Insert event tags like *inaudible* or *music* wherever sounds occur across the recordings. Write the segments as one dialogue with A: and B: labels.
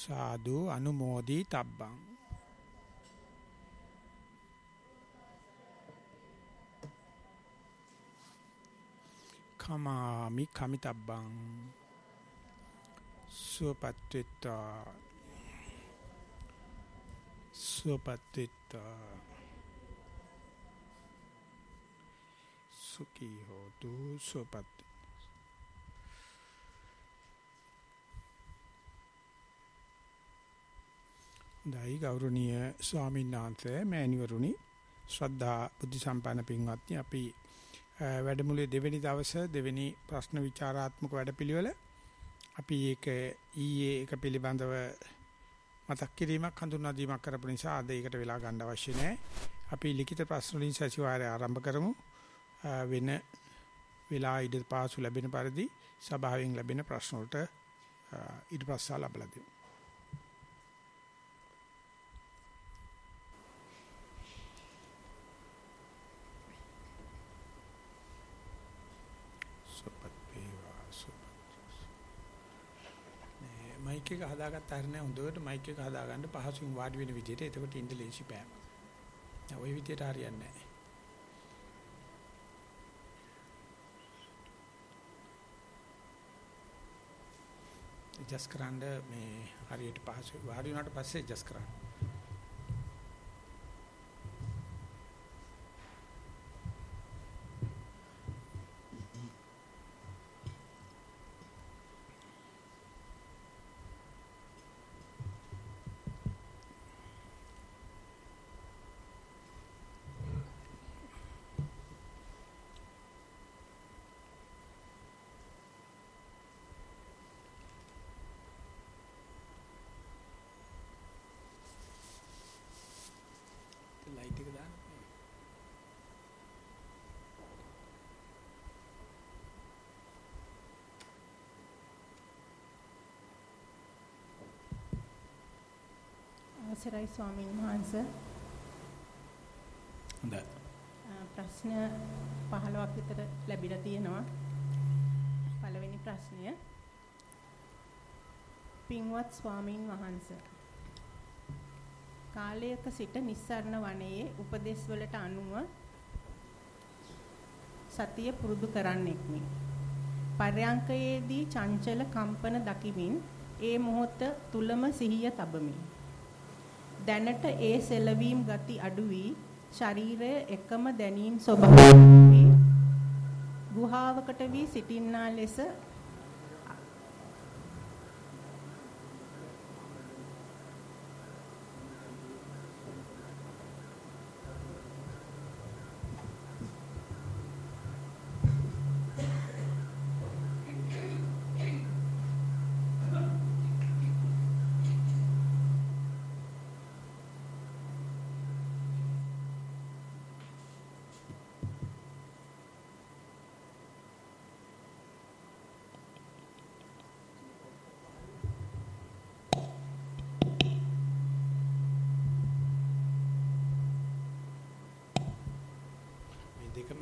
A: සාදු අනුමෝදි තබ්බං. කමාමි කමිතබ්බං සුවපත්ත්‍ත්තා සුවපත්ත්‍ත්තා සුඛී හෝතු සුවපත් දෛ ගෞරවනීය ස්වාමීන් වහන්සේ මෑණිවරුනි ශ්‍රද්ධා බුද්ධ සම්පන්න පින්වත්නි අපි වැඩමුළුවේ දෙවෙනි දවසේ දෙවෙනි ප්‍රශ්න විචාරාත්මක වැඩපිළිවෙල අපි ඒක ඊයේ ඒක පිළිබඳව මතක් කිරීමක් හඳුන්වා දීමක් කරපු නිසා අද ඒකට වෙලා ගන්න අවශ්‍ය නැහැ. අපි ලිඛිත ප්‍රශ්න වලින් සතිವಾರය ආරම්භ කරමු. වෙන වෙලා ඉද පාසු ලැබෙන පරිදි සභාවෙන් ලැබෙන ප්‍රශ්න වලට ඊට පස්සා ලබලා දෙමු. මයික් එක හදාගත්ත හරිය හොඳට මයික් එක හදාගන්න පහසුවෙන් වාඩි වෙන විදිහට එතකොට ඉන්න ලේසි පෑම. දැන් ওই විදිහට හරියන්නේ නැහැ. ඇඩ්ජස්ට් කරන්න මේ හරියට පහසු වාඩි වුණාට පස්සේ ඇඩ්ජස්ට් කරන්න. ලයිට් එක දාන්න.
B: අවසරයි ස්වාමීන් වහන්සේ.
A: හොඳයි.
B: ප්‍රශ්න 15ක් විතර ලැබිලා තියෙනවා. පළවෙනි ප්‍රශ්නය. පින්වත් ස්වාමීන් වහන්සේ. කාලයක සිට නිස්සරණ වනයේ උපදේශ වලට අනුව සතිය පුරුදු කරන්නෙක්මි. පර්යංකයේදී චංචල කම්පන දකිමින් ඒ මොහොත තුලම සිහිය තබමි. දැනට ඒ සෙලවීම් ගති අඩු වී ශරීරය එකම දැනීම් ස්වභාවයෙන් ගුහාවකට වී සිටින්නා ලෙස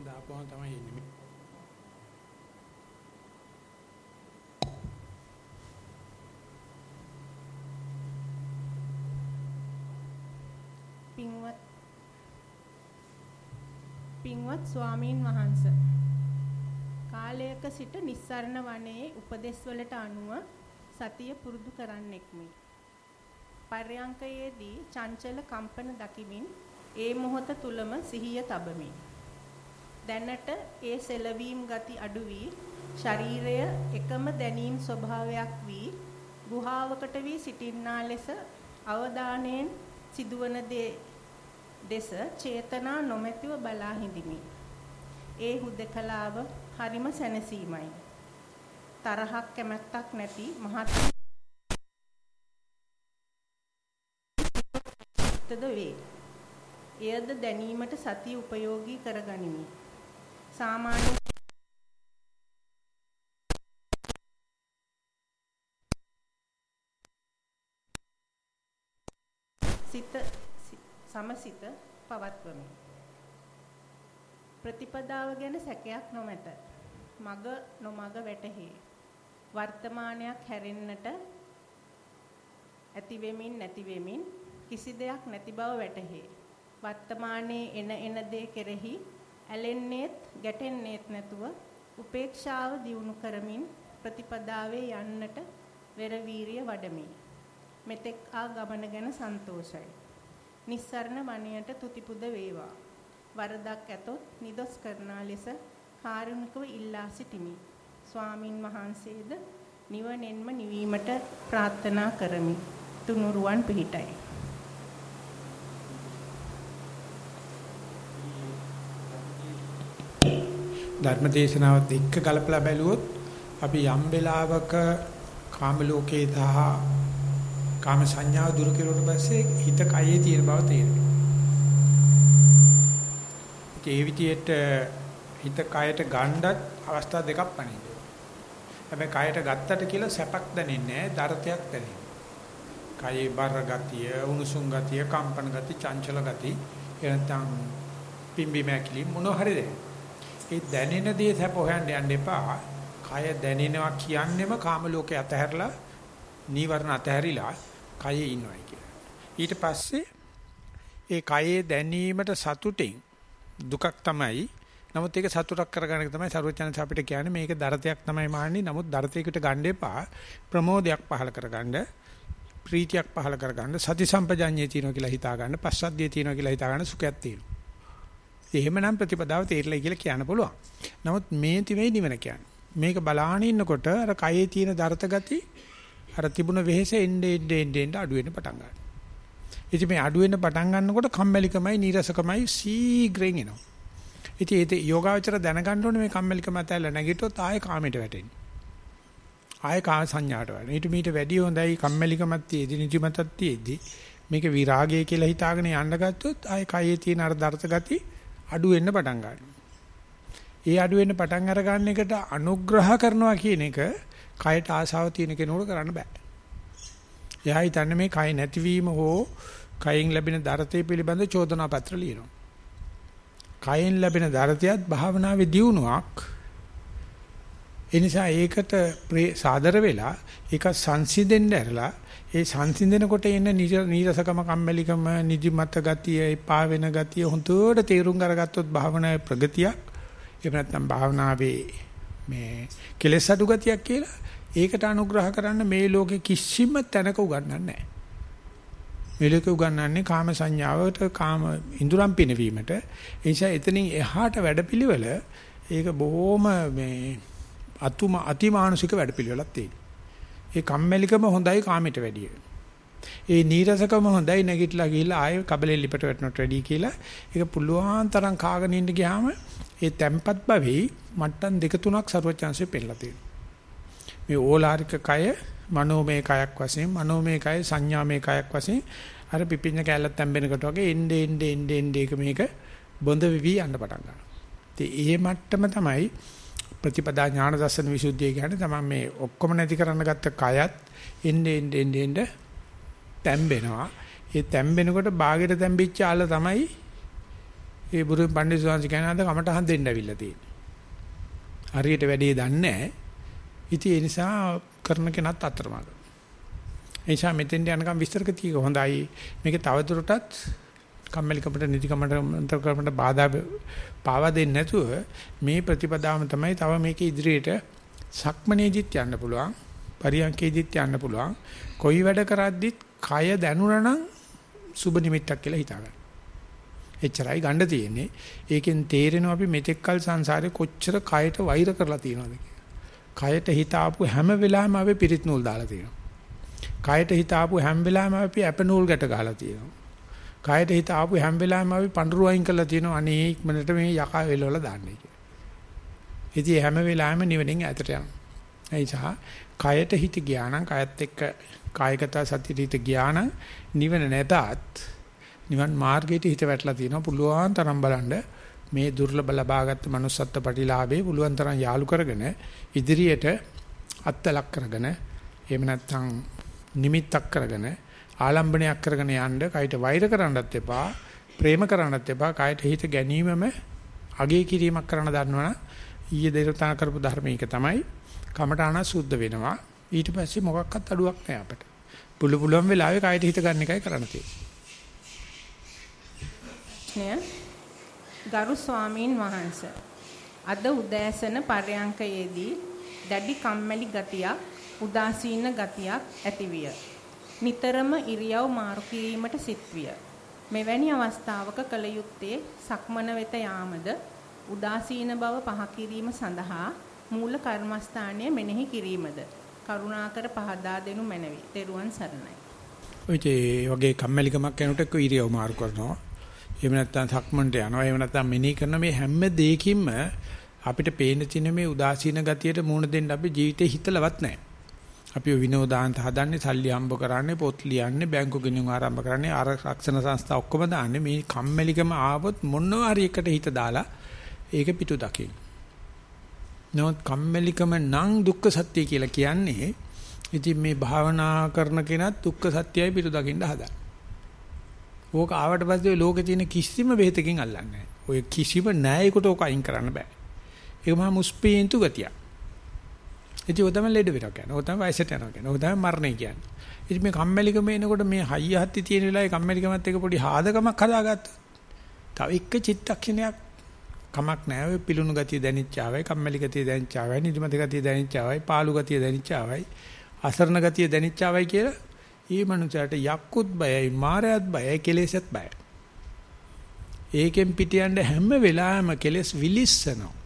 B: මේ දෙකම දාපුවම තමයි එන්නේ. පින්වත් පින්වත් ස්වාමීන් වහන්ස කාලයක සිට නිස්සරණ වනයේ උපදෙස් වලට අනුව සතිය පුරුදු කරන්නෙක්මි. පර්යංකයේදී චංචල කම්පන දකිමින් ඒ මොහොත තුලම සිහිය තබමි. දැනට ඒ සෙලවීම් ගති අඩු වී ශරීරය එකම දැනීම් ස්වභාවයක් වී ගුහාවකට වී සිටින්නා ලෙස අවධානයෙන් සිදුවන දේ දෙස චේතනා නොමැතිව බලා හිඳිමි. ඒ හුදකලාව හරිම සැනසීමයි. තරහක් කැමැත්තක් නැති මහත් තද වේ. එයද දැනීමට සතිය උපයෝගී කරගනිමි. සාමාන්‍ය සිත සමසිත පවත්වමි. ප්‍රතිපදාව ගැන සැකයක් නොමැත. මග නොමග වැටහි. වර්තමානයක් හැරෙන්නට ඇති වෙමින් නැති වෙමින් කිසි දෙයක් නැති බව වැටහේ. වර්තමානයේ එන එන දේ කෙරෙහි ඇලෙන්නේත් ගැටෙන්නේත් නැතුව උපේක්ෂාව දියුණු කරමින් ප්‍රතිපදාවේ යන්නට වෙර වීරිය වඩමි. මෙතෙක් ආ ගමන ගැන සන්තෝෂයි. නිස්සරණ වණයට තුතිපුද වේවා. වරදක් ඇතොත් නිදොස් කරනා ලෙස කාරුණිකව ඉල්ලා සිටිමි. ස්වාමින් වහන්සේද නිවනෙන්ම නිවීමට ප්‍රාර්ථනා කරමි. තුනුරුවන් පිහිටයි.
A: ධර්ම දේශනාවත් එක්ක ගලපලා බැලුවොත් අපි යම් වෙලාවක කාම ලෝකේ සහ කාම සංඥාව දුරු කෙරුවට පස්සේ හිත කයේ තියෙන බව තේරෙනවා. ඒ විදිහට හිත කයට ගණ්ඩත් අවස්ථා දෙකක් පණිනවා. හැබැයි කයට ගත්තට කියලා සැපක් දැනෙන්නේ නැහැ, දරතයක් දැනෙනවා. කයේ බර ගතිය, උණුසුම් ගතිය, කම්පන ගතිය, චංචල ගතිය, එනතම් පිම්බි මැකිලි මොන හරි දෙයක්. ඒ දැනෙන දේ සැප හොයන්න යන්න එපා. කය දැනෙනවා කියන්නෙම කාම ලෝකේ අතහැරලා නීවරණ අතහැරිලා කයේ ඉන්නවයි කියලා. ඊට පස්සේ ඒ කයේ දැනීමට සතුටින් දුකක් තමයි. නමුත් ඒක සතුටක් කරගන්න තමයි සරුවචනස අපිට කියන්නේ මේක දරතයක් තමයි මාන්නේ. නමුත් දරතයකට ගන්න එපා. ප්‍රමෝදයක් පහල කරගන්න. ප්‍රීතියක් පහල කරගන්න. සති සම්පජඤ්ඤය තියෙනවා කියලා හිතා ගන්න. පස්සද්ධිය තියෙනවා කියලා හිතා ගන්න සුඛයක් තියෙනවා. එහෙමනම් ප්‍රතිපදාව තේරෙලා කියලා කියන්න පුළුවන්. නමුත් මේ තිමේ නිවන කියන්නේ. මේක බලාගෙන ඉන්නකොට අර කයේ තියෙන දරත ගති අර තිබුණ වෙහෙස එන්නේ එන්නේ එන්නේ අඩු වෙන්න පටන් ගන්නවා. ඉතින් මේ අඩු වෙන්න පටන් ගන්නකොට කම්මැලිකමයි නීරසකමයි සීග්‍රෙන් එනවා. ඉතින් ඒක යෝගාවචර දැනගන්න ඕනේ මේ කම්මැලිකම ඇතැල්ල නැගිට්ටොත් ආයෙ කාමයට වැටෙන්නේ. ආයෙ කා සංඥාට වැටෙනවා. ඊට මීට වැඩි හොඳයි කම්මැලිකමක් තියේදී නිදිමතක් තියේදී මේක විරාගය කියලා හිතාගෙන යන්න ගත්තොත් ආයෙ කයේ තියෙන අර දර්ථ ගති අඩු වෙන්න පටන් ගන්නවා. ඒ අඩු වෙන්න පටන් අර ගන්න එකට අනුග්‍රහ කරනවා කියන එක කයට ආශාව තියෙන කෙනෙකුට කරන්න බෑ. එයා හිතන්නේ මේ කය නැතිවීම හෝ කයෙන් ලැබෙන දරතේ පිළිබඳ චෝදනා පත්‍ර ලියනවා. කයෙන් ලැබෙන දරතයත් භාවනාවේ දියුණුවක්. ඒ නිසා ඒකට සාදර වෙලා ඒක සංසිඳෙන්න ඇරලා ඒ සංසිඳනකොට එන නීරසකම කම්මැලිකම නිදිමත ගතිය එපා වෙන ගතිය හොඳට තේරුම් අරගත්තොත් භාවනාවේ ප්‍රගතියක් එහෙම නැත්නම් භාවනාවේ මේ කෙලෙස් අඩු ගතියක් කියලා ඒකට අනුග්‍රහ කරන්න මේ ලෝකේ කිසිම තැනක උගන්වන්නේ නැහැ. මේ ලෝකේ උගන්වන්නේ කාම සංඥාවට කාම ඉඳුරම් පිනවීමට. ඒ නිසා එතනින් එහාට වැඩපිළිවෙල ඒක බොහොම මේ අතුම අතිමානුෂික වැඩපිළිවෙලක් තියෙනවා. ඒ කම්මැලිකම හොඳයි කාමයට වැඩිය. ඒ නීරසකම හොඳයි නැගිටලා ගිහිල්ලා ආයෙ කබලෙ ලිපට වැටෙනට වැඩි කියලා ඒක පුළුවන් තරම් කාගෙන ඉන්න ගියාම ඒ tempat භවෙයි මට්ටම් දෙක තුනක් ਸਰවචන්සේ පෙන්නලා තියෙනවා. මේ ඕලාරික කය මනෝමය කයක් වශයෙන් මනෝමය කය සංඥාමය කයක් වශයෙන් අර පිපිඤ්ඤ කැලලක් තැම්බෙනකොට වගේ එnde ende ende ende එක මේක බොඳ වෙවි යන්න පටන් ගන්නවා. ඉතින් ඒ මට්ටම තමයි ප්‍රතිපදා ඥාන දර්ශන විසුද්ධිය කියන්නේ තමයි මේ ඔක්කොම නැති කරන්න ගත්ත කයත් එන්නේ එන්නේ එන්නේ තැම්බෙනවා. ඒ තැම්බෙනකොට ਬਾගෙට තැම්බිච්ච ආල තමයි ඒ බුරු පණ්ඩිත සෝංශ කියන අද කමටහන් දෙන්න ඇවිල්ලා තියෙන්නේ. හරියට වැඩේ දන්නේ නැහැ. ඉතින් ඒ නිසා කරන කෙනත් අතරමඟ. ඒ නිසා මෙතෙන්ට යනකම් විස්තර කතියක හොඳයි. මේක තවදුරටත් කම්මැලිකමට නිදිකමට කරමට බාධා පාවා දෙන්නේ නැතුව මේ ප්‍රතිපදාවම තමයි තව මේක ඉදිරියට සක්මනේදිත් යන්න පුළුවන් පරියන්කේදිත් යන්න පුළුවන් කොයි වැඩ කරද්දිත් කය දැනුණා නම් සුබ නිමිත්තක් කියලා හිතාගන්න. එච්චරයි ගන්න තියෙන්නේ. ඒකෙන් තේරෙනවා අපි මෙතෙක්කල් සංසාරේ කොච්චර කයට වෛර කරලා තියෙනවද කයට හිත ආපු හැම වෙලාවෙම අපි පිරිත් නූල් දාලා තියෙනවා. කයට හිත ආපු හැම වෙලාවෙම අපි අප නූල් ගැට ගහලා තියෙනවා. කයට හිත ආපු හැම වෙලාවෙම අපි පඳුරු අයින් කරලා තියෙනවා අනේ ඉක්මනට මේ යකා වෙලවල දාන්නේ කියලා. ඉතින් හැම වෙලාවෙම නිවෙනින් ඈතට යනවා. ඒ නිසා කයට හිත ගියා නම් කයත් එක්ක කායගත සතිය හිත ගියා නම් නිවන නැතත් නිවන් මාර්ගයට හිත වැටලා තියෙනවා පුළුවන් තරම් බලන්න මේ දුර්ලභ ලබාගත් manussත්ත්ව ප්‍රතිලාභේ පුළුවන් තරම් යාලු කරගෙන ඉදිරියට අත්ලක් කරගෙන එහෙම නැත්නම් නිමිත්තක් කරගෙන ආලම්බණයක් කරගෙන යන්න කයට වෛර කරන්නත් එපා ප්‍රේම කරන්නත් එපා කයට හිත ගැනීමම අගේ කිරීමක් කරන්න දන්නවනම් ඊයේ දෙරතන කරපු ධර්මයක තමයි කමඨාන සුද්ධ වෙනවා. ඊට පස්සේ මොකක්වත් අඩුවක් නැහැ අපිට. පුළු පුළුවන් වෙලාවේ කායට හිත ගන්න එකයි කරන්න
B: තියෙන්නේ. ගරු ස්වාමීන් වහන්සේ අද උදෑසන පරයන්කයේදී දැඩි කම්මැලි ගතියක් උදාසීන ගතියක් ඇතිවිය. නිතරම ඉරියව් මාරු කිරීමට සිත්විය. මෙවැනි අවස්ථාවක කල යුත්තේ සක්මන වෙත යාමද උදාසීන බව පහ කිරීම සඳහා මූල කර්මස්ථානය මෙනෙහි කිරීමද කරුණාකර පහදා දෙනු මැනවි. ත්වන් සරණයි.
A: ඔය වගේ කම්මැලිකමක් යනකොට එක්ක ඉරියව් මාරු කරනවා. එහෙම නැත්නම් සක්මන්ට යනවා. එහෙම නැත්නම් මෙනෙහි කරන මේ හැම දෙයකින්ම අපිට පේන තියෙන මේ උදාසීන ගතියට මුහුණ දෙන්න අපි ජීවිතේ හිතලවත් නැහැ. අපි විනෝදාන්ත හදන්නේ සල්ලි හම්බ කරන්නේ පොත් ලියන්නේ බැංකු ගිණුම් ආරම්භ කරන්නේ ආරක්ෂණ සංස්ථා ඔක්කොම දාන්නේ මේ කම්මැලිකම ආවොත් මොනවා හරි එකට හිත දාලා ඒක පිටු දකින්න. නමුත් කම්මැලිකම නම් දුක්ඛ සත්‍ය කියලා කියන්නේ ඉතින් මේ භාවනා කරන කෙනත් දුක්ඛ සත්‍යයි පිටු දකින්න හදන. ඕක ආවට පස්සේ ලෝකේ තියෙන කිසිම බෙහෙතකින් අල්ලන්නේ නැහැ. ඔය කිසිම නෑයකට ඕක අයින් කරන්න බෑ. ඒක මහා මුස්පීන්තු ගතියක්. ඉතින් ඔය තමයි ලෙඩ වෙනවා කියන්නේ. ඔය තමයි වයසට යනවා කියන්නේ. ඔය තමයි මරණය කියන්නේ. ඉතින් මේ කම්මැලිකම එනකොට මේ හයිය හත්ති තියෙන වෙලාවේ කම්මැලිකමත් එක පොඩි හාදකමක් හදාගත්තා. තව එක චිත්තක්ෂණයක් කමක් නැහැ. ඔය පිලුණු ගතිය දැනිච්චාවයි, කම්මැලි ගතිය දැනිච්චාවයි, නිදිමත ගතිය දැනිච්චාවයි, පාළු ගතිය දැනිච්චාවයි, අසරණ ගතිය දැනිච්චාවයි කියලා ඊ මනුස්සයාට යක්කුත් බයයි, මාරයත් බයයි, කෙලෙසත් බයයි. ඒකෙන් පිට යන්න හැම වෙලාවෙම කෙලෙස් විලිස්සනවා.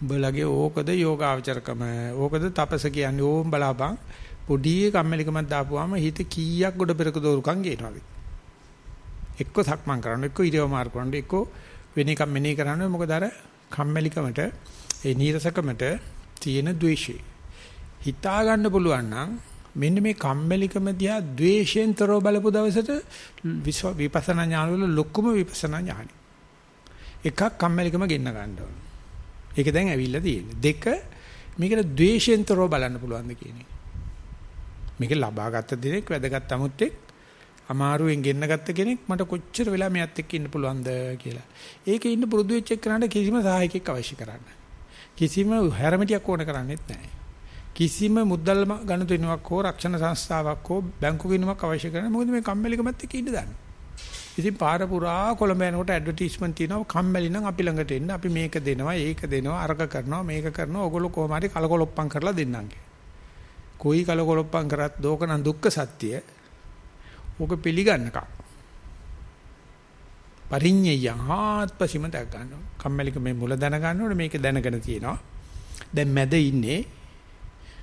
A: උඹලගේ ඕකද යෝගාවචරකම? ඕකද තපස කියන්නේ? ඕම් බලාපන්. පොඩි කම්මැලිකමක් දාපුවාම හිත කීයක් ගොඩ පෙරක දෝරුකම් ගේනවා එක්ක සක්මන් කරන්න එක්ක ඉරියව් මාරු කරන්න එක්ක වෙන එකක් මෙනෙහි කරන්න. මොකද අර කම්මැලිකමට ඒ නීරසකමට තියෙන ද්වේෂය. හිතා ගන්න පුළුවන් නම් මෙන්න මේ කම්මැලිකම දිහා ද්වේෂයෙන් තරව බලපු දවසට විපස්සනා ඥාන වල ලොකුම විපස්සනා ඥානයි. එකක් කම්මැලිකම ගෙන්න ගන්න ඕන. ඒක දැන් ඇවිල්ලා තියෙන්නේ. දෙක මේකට ද්වේෂයෙන්තරව බලන්න පුළුවන්ද කියන එක. මේක ලබාගත් දෙනෙක් වැදගත් 아무ත්තෙක් අමාරුවෙන් ගෙන්න ගත්ත කෙනෙක් මට කොච්චර වෙලා මෙයත් එක්ක ඉන්න පුළුවන්ද කියලා. ඒකේ ඉන්න පුරුදු වෙච්ච එක්කනට කිසිම සහායකෙක් අවශ්‍ය කරන්නේ කිසිම හැරමිටියක් ඕන කරන්නේත් නැහැ. කිසිම මුදල් ගණතුණුවක් හෝ රක්ෂණ සංස්ථාවක් හෝ බැංකු ගිණුමක් අවශ්‍ය කරන්නේ මොකද මේ කම්මැලිකමත් එක්ක ඉන්න දාන්නේ. ඉතින් පාර පුරා කොළඹ යනකොට ඇඩ්වර්ටයිස්මන්ට් තියෙනවා. කම්මැලි නම් අපි ළඟට එන්න. අපි මේක දෙනවා ඒක දෙනවා අරක කරනවා මේක කරනවා. ඕගොල්ලෝ කොහොම හරි කලකොලොප්පම් කරලා දෙන්නම් කොයි කලකොලොප්පම් කරත් දෝක නම් දුක්ඛ සත්‍ය. ඕක පිළිගන්නකම්. පරිඤ්ඤය හාත්පසීම දැක් ගන්නවා. කම්මැලික මේ මුල දැන ගන්නකොට මේක දැනගෙන තියෙනවා. දැන් මැද ඉන්නේ.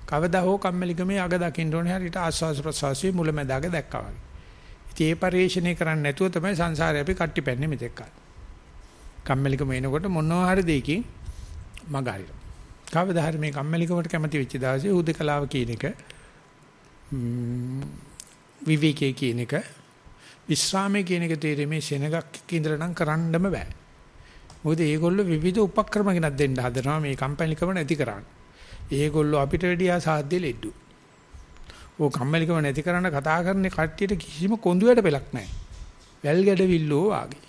A: කවදා හෝ කම්මැලිකමේ අග දකින්න ඕනේ හරියට ආස්වාස් ප්‍රසවාසයේ මුල මැද අග දැක්කා වගේ. ඉතින් ඒ පරිශ්‍රණය කරන්නේ නැතුව තමයි සංසාරේ අපි කට්ටි පැන්නේ මෙතෙක් කාලේ. කම්මැලිකම එනකොට මොනවා හරි දෙයකින් මග හරිනවා. කවදා හරි මේ කම්මැලිකමට කැමති වෙච්ච දවසේ උදකලාව කියන එක විවේකයේ කියන එක විශ්‍රාමයේ කියන එක තේරෙන්නේ සෙනගක් ඉඳලා නම් කරන්නම බෑ. මොකද ඒගොල්ලෝ විවිධ උපක්‍රම ගෙනත් දෙන්න හදනවා මේ කම්පැනිකම නැති කරන්න. ඒගොල්ලෝ අපිට වැඩියා සාධ්‍ය ලෙඩ්ඩු. ඕ කම්මැලිකම නැති කරන්න කතා කරන කට්ටියට කිසිම කොඳුයට පෙලක් නැහැ. වැල් ගැඩවිල්ලෝ වාගේ.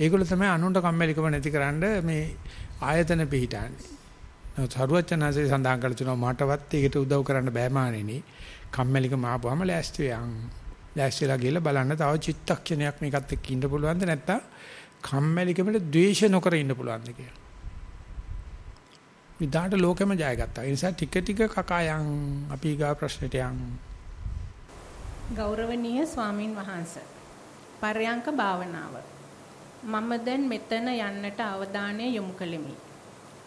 A: ඒගොල්ලෝ තමයි අනුන්ට කම්මැලිකම නැතිකරන්න මේ ආයතන පිහිටන්නේ. නමුත් හරුවචනාසේ සඳහන් කළ තුනවා මටවත් ඒකට උදව් කරන්න බෑ මානෙනි. කම්මැලිකම ආපුවම ලෑස්ති වෙයන්. ලෑස්තිලා ගිහලා බලන්න තව චිත්තක්ෂණයක් මේකත් එක්ක ඉන්න පුළුවන්ද නැත්නම් කම්මැලිකමට ද්වේෂ නොකර ඉන්න පුළුවන්ද කියලා. විදාට ලෝකෙම ජයගත්තා. ඒ නිසා ටික ටික කකායන් අපි ගා ප්‍රශ්නෙට යන්.
B: ගෞරවනීය ස්වාමින් වහන්සේ. පර්යංක භාවනාව. මම දැන් මෙතන යන්නට අවධානය යොමු කළෙමි.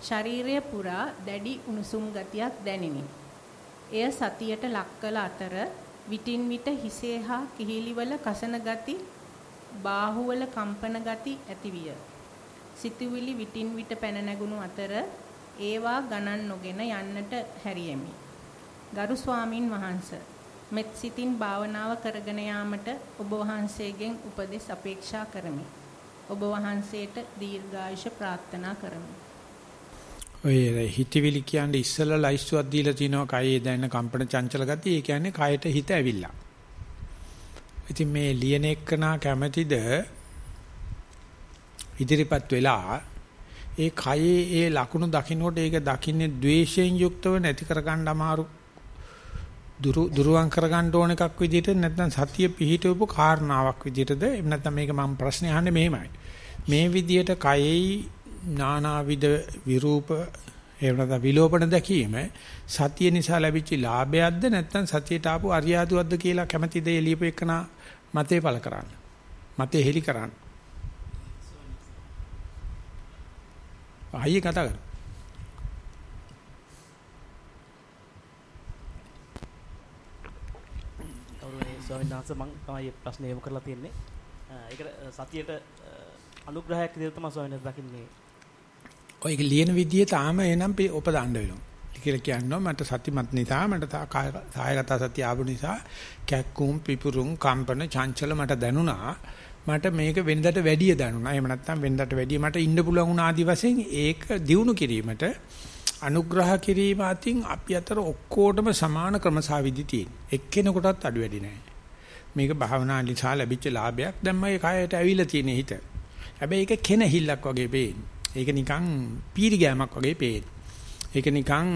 B: ශරීරය පුරා දැඩි උණුසුම් ගතියක් දැනිනි. එය සතියට ලක් කළ අතර විටින් විට හිසේ හා කිහිලිවල කසන ගති, බාහුවල කම්පන ගති ඇතිවිය. සිතුවිලි විටින් විට පැන නැගුණු අතර ඒවා ගණන් නොගෙන යන්නට හැරියෙමි. ගරු ස්වාමින් වහන්සේ මෙත් සිතින් භාවනාව කරගෙන යාමට ඔබ වහන්සේගෙන් උපදෙස් අපේක්ෂා කරමි. ඔබ වහන්සේට දීර්ඝායුෂ ප්‍රාර්ථනා කරමි.
A: ඔය හිතවිලි කියන්නේ ඉස්සෙල්ලා ලයිස්තුවක් දීලා තිනවා කයේ දැනෙන කම්පන චංචල ගතිය. ඒ කියන්නේ කයට හිත ඇවිල්ලා. ඉතින් මේ ලියන එක්කනා කැමැතිද ඉදිරිපත් වෙලා ඒ කයේ ඒ ලකුණු දකින්නකොට ඒක දකින්නේ द्वේෂයෙන් යුක්තව නැති කරගන්න අමාරු. දුරුවන් කරගන්න ඕන එකක් විදිහට නැත්නම් සතිය පිහිටවපු කාරණාවක් විදිහටද? එහෙම නැත්නම් මේක මම ප්‍රශ්නේ අහන්නේ මෙහෙමයි. මේ විදිහට කයෙහි නානාවිද විරූප එහෙම නැත්නම් විලෝපන දැකීම සතිය නිසා ලැබිච්ච ලාභයක්ද නැත්නම් සතියට ආපු අරියාදුවක්ද කියලා කැමැතිද එළියපු එකන මතේ පළ කරන්න? මතේ හෙලි කරන්න? ආයේ කතා කරමු
C: ස්වාමීන් වහන්සේ මම තමයි ප්‍රශ්නේ යොමු කරලා තියෙන්නේ. ඒකට සතියේට අනුග්‍රහයක් විදිහට තමයි ස්වාමීන් වහන්සේ දකින්නේ.
A: ඔය ඒක ලියන විදිය තාම එනම් උපදාන්න වෙනවා. කියලා කියනවා මට සතිමත් නිසා මට සායගත සතිය ආපු නිසා කැක්කුම් පිපුරුම් කම්පන චංචල මට දැනුණා. මට මේක වෙනදට වැඩිය දැනුණා. එහෙම නැත්නම් වෙනදට වැඩිය මට ඉන්න පුළුවන් වුණ ආදි වශයෙන් ඒක දියුණු කිරීමට අනුග්‍රහ කිරීම අතින් අපි අතර ඔක්කොටම සමාන ක්‍රමසාවිදි තියෙන. එක්කෙනෙකුටත් අඩු වැඩි නැහැ. මේක භාවනා නිසා ලැබිච්ච ලාභයක් දැන් මගේ කයට ඇවිල්ලා තියෙන හිත. හැබැයි ඒක කෙනහිල්ලක් වගේ පේන්නේ. ඒක නිකන් පීරි ගෑමක් වගේ පේන්නේ. ඒක නිකන්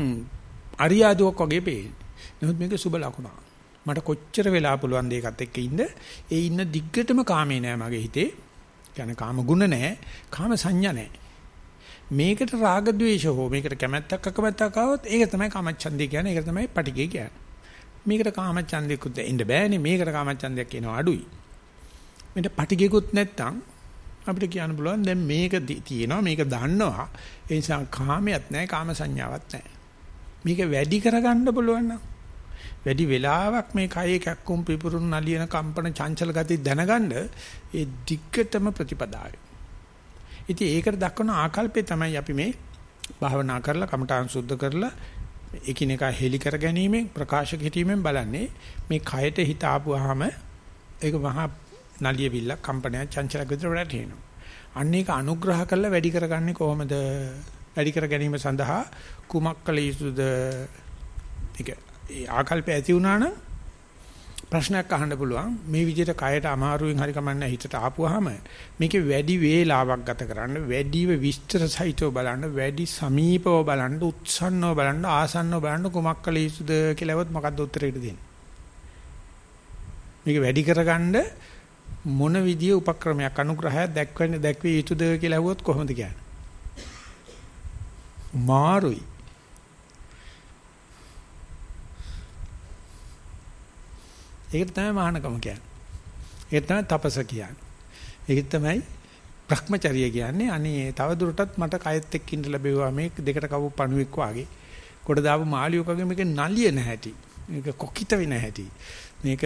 A: අරියාදුවක් වගේ පේන්නේ. නමුත් මේක සුබ ලකුණක්. මට කොච්චර වෙලා පුළුවන් දෙයකත් එක්ක ඉන්න ඒ ඉන්න දිග්ගටම කාමේ නෑ මගේ හිතේ. කියන්නේ කාම ගුණ නෑ, කාම සංඥා නෑ. මේකට රාග ద్వේෂ හෝ මේකට කැමැත්තක් අකමැත්තක් ආවොත් ඒක තමයි කාමච්ඡන්දය කියන්නේ. ඒක තමයි පටිගය කියන්නේ. මේකට කාමච්ඡන්දයකුත් එන්න බෑනේ. මේකට කාමච්ඡන්දයක් එනවා අඩුයි. මේකට පටිගයකුත් නැත්තම් අපිට කියන්න පුළුවන් දැන් මේක තියෙනවා මේක දන්නවා. ඒ නිසා කාමයක් නැහැ කාම සංඥාවක් නැහැ. මේක වැඩි කරගන්න පුළුවන් නම් වැඩි වෙලාවක් මේ කයේ කැක්කුම් පිපුරුන් නලියන කම්පන චංචල ගති දැනගන්න ඒ දිග්ගතම ප්‍රතිපදාවයි. ඉතින් ඒකට දක්වන ආකල්පේ තමයි අපි මේ භාවනා කරලා කමඨාන් සුද්ධ කරලා එකිනෙකා හෙලි කර ගැනීමෙන් ප්‍රකාශ කිරීමෙන් බලන්නේ මේ කයට හිත ආපුවාම ඒක මහා නලිය විල්ල කම්පනය චංචලක විතර වැටෙනවා. අන්න ඒක අනුග්‍රහ කරලා වැඩි කරගන්නේ කොහොමද? වැඩි කර ගැනීම සඳහා කුමක් කළ යුතුද? ඒක ආකල්ප ඇති වුණා නම් ප්‍රශ්නයක් අහන්න පුළුවන්. මේ විදිහට කයට අමාරුවෙන් හරි කමන්නේ හිතට ආපුවාම මේකේ වැඩි වේලාවක් ගත කරන්න වැඩිව විස්තර සහිතව බලන්න වැඩි සමීපව බලන්න උත්සන්නව බලන්න ආසන්නව බලන්න කුමක් කළ යුතුද කියලාවත් මොකද්ද උත්තරෙට දෙන්නේ? මේක වැඩි කරගන්න මොන විදිය උපක්‍රමයක් අනුග්‍රහයක් දැක්වෙන්නේ දැක්විය යුතුද කියලා අහුවොත් කොහොමද කියන්නේ? මාරුයි. ඒකට තමයි මහානකම කියන්නේ. ඒක තමයි තපස කියන්නේ. ඒක තමයි Brahmacharya කියන්නේ. අනේ තව දුරටත් මට කයත් එක්ක ඉඳ ලැබෙවා මේ දෙකට කවු පණුවෙක් වාගේ. කොට දාපු මාළියෙක් වගේ මේක නලිය නැහැටි. මේක කොකිත වෙ නැහැටි. මේක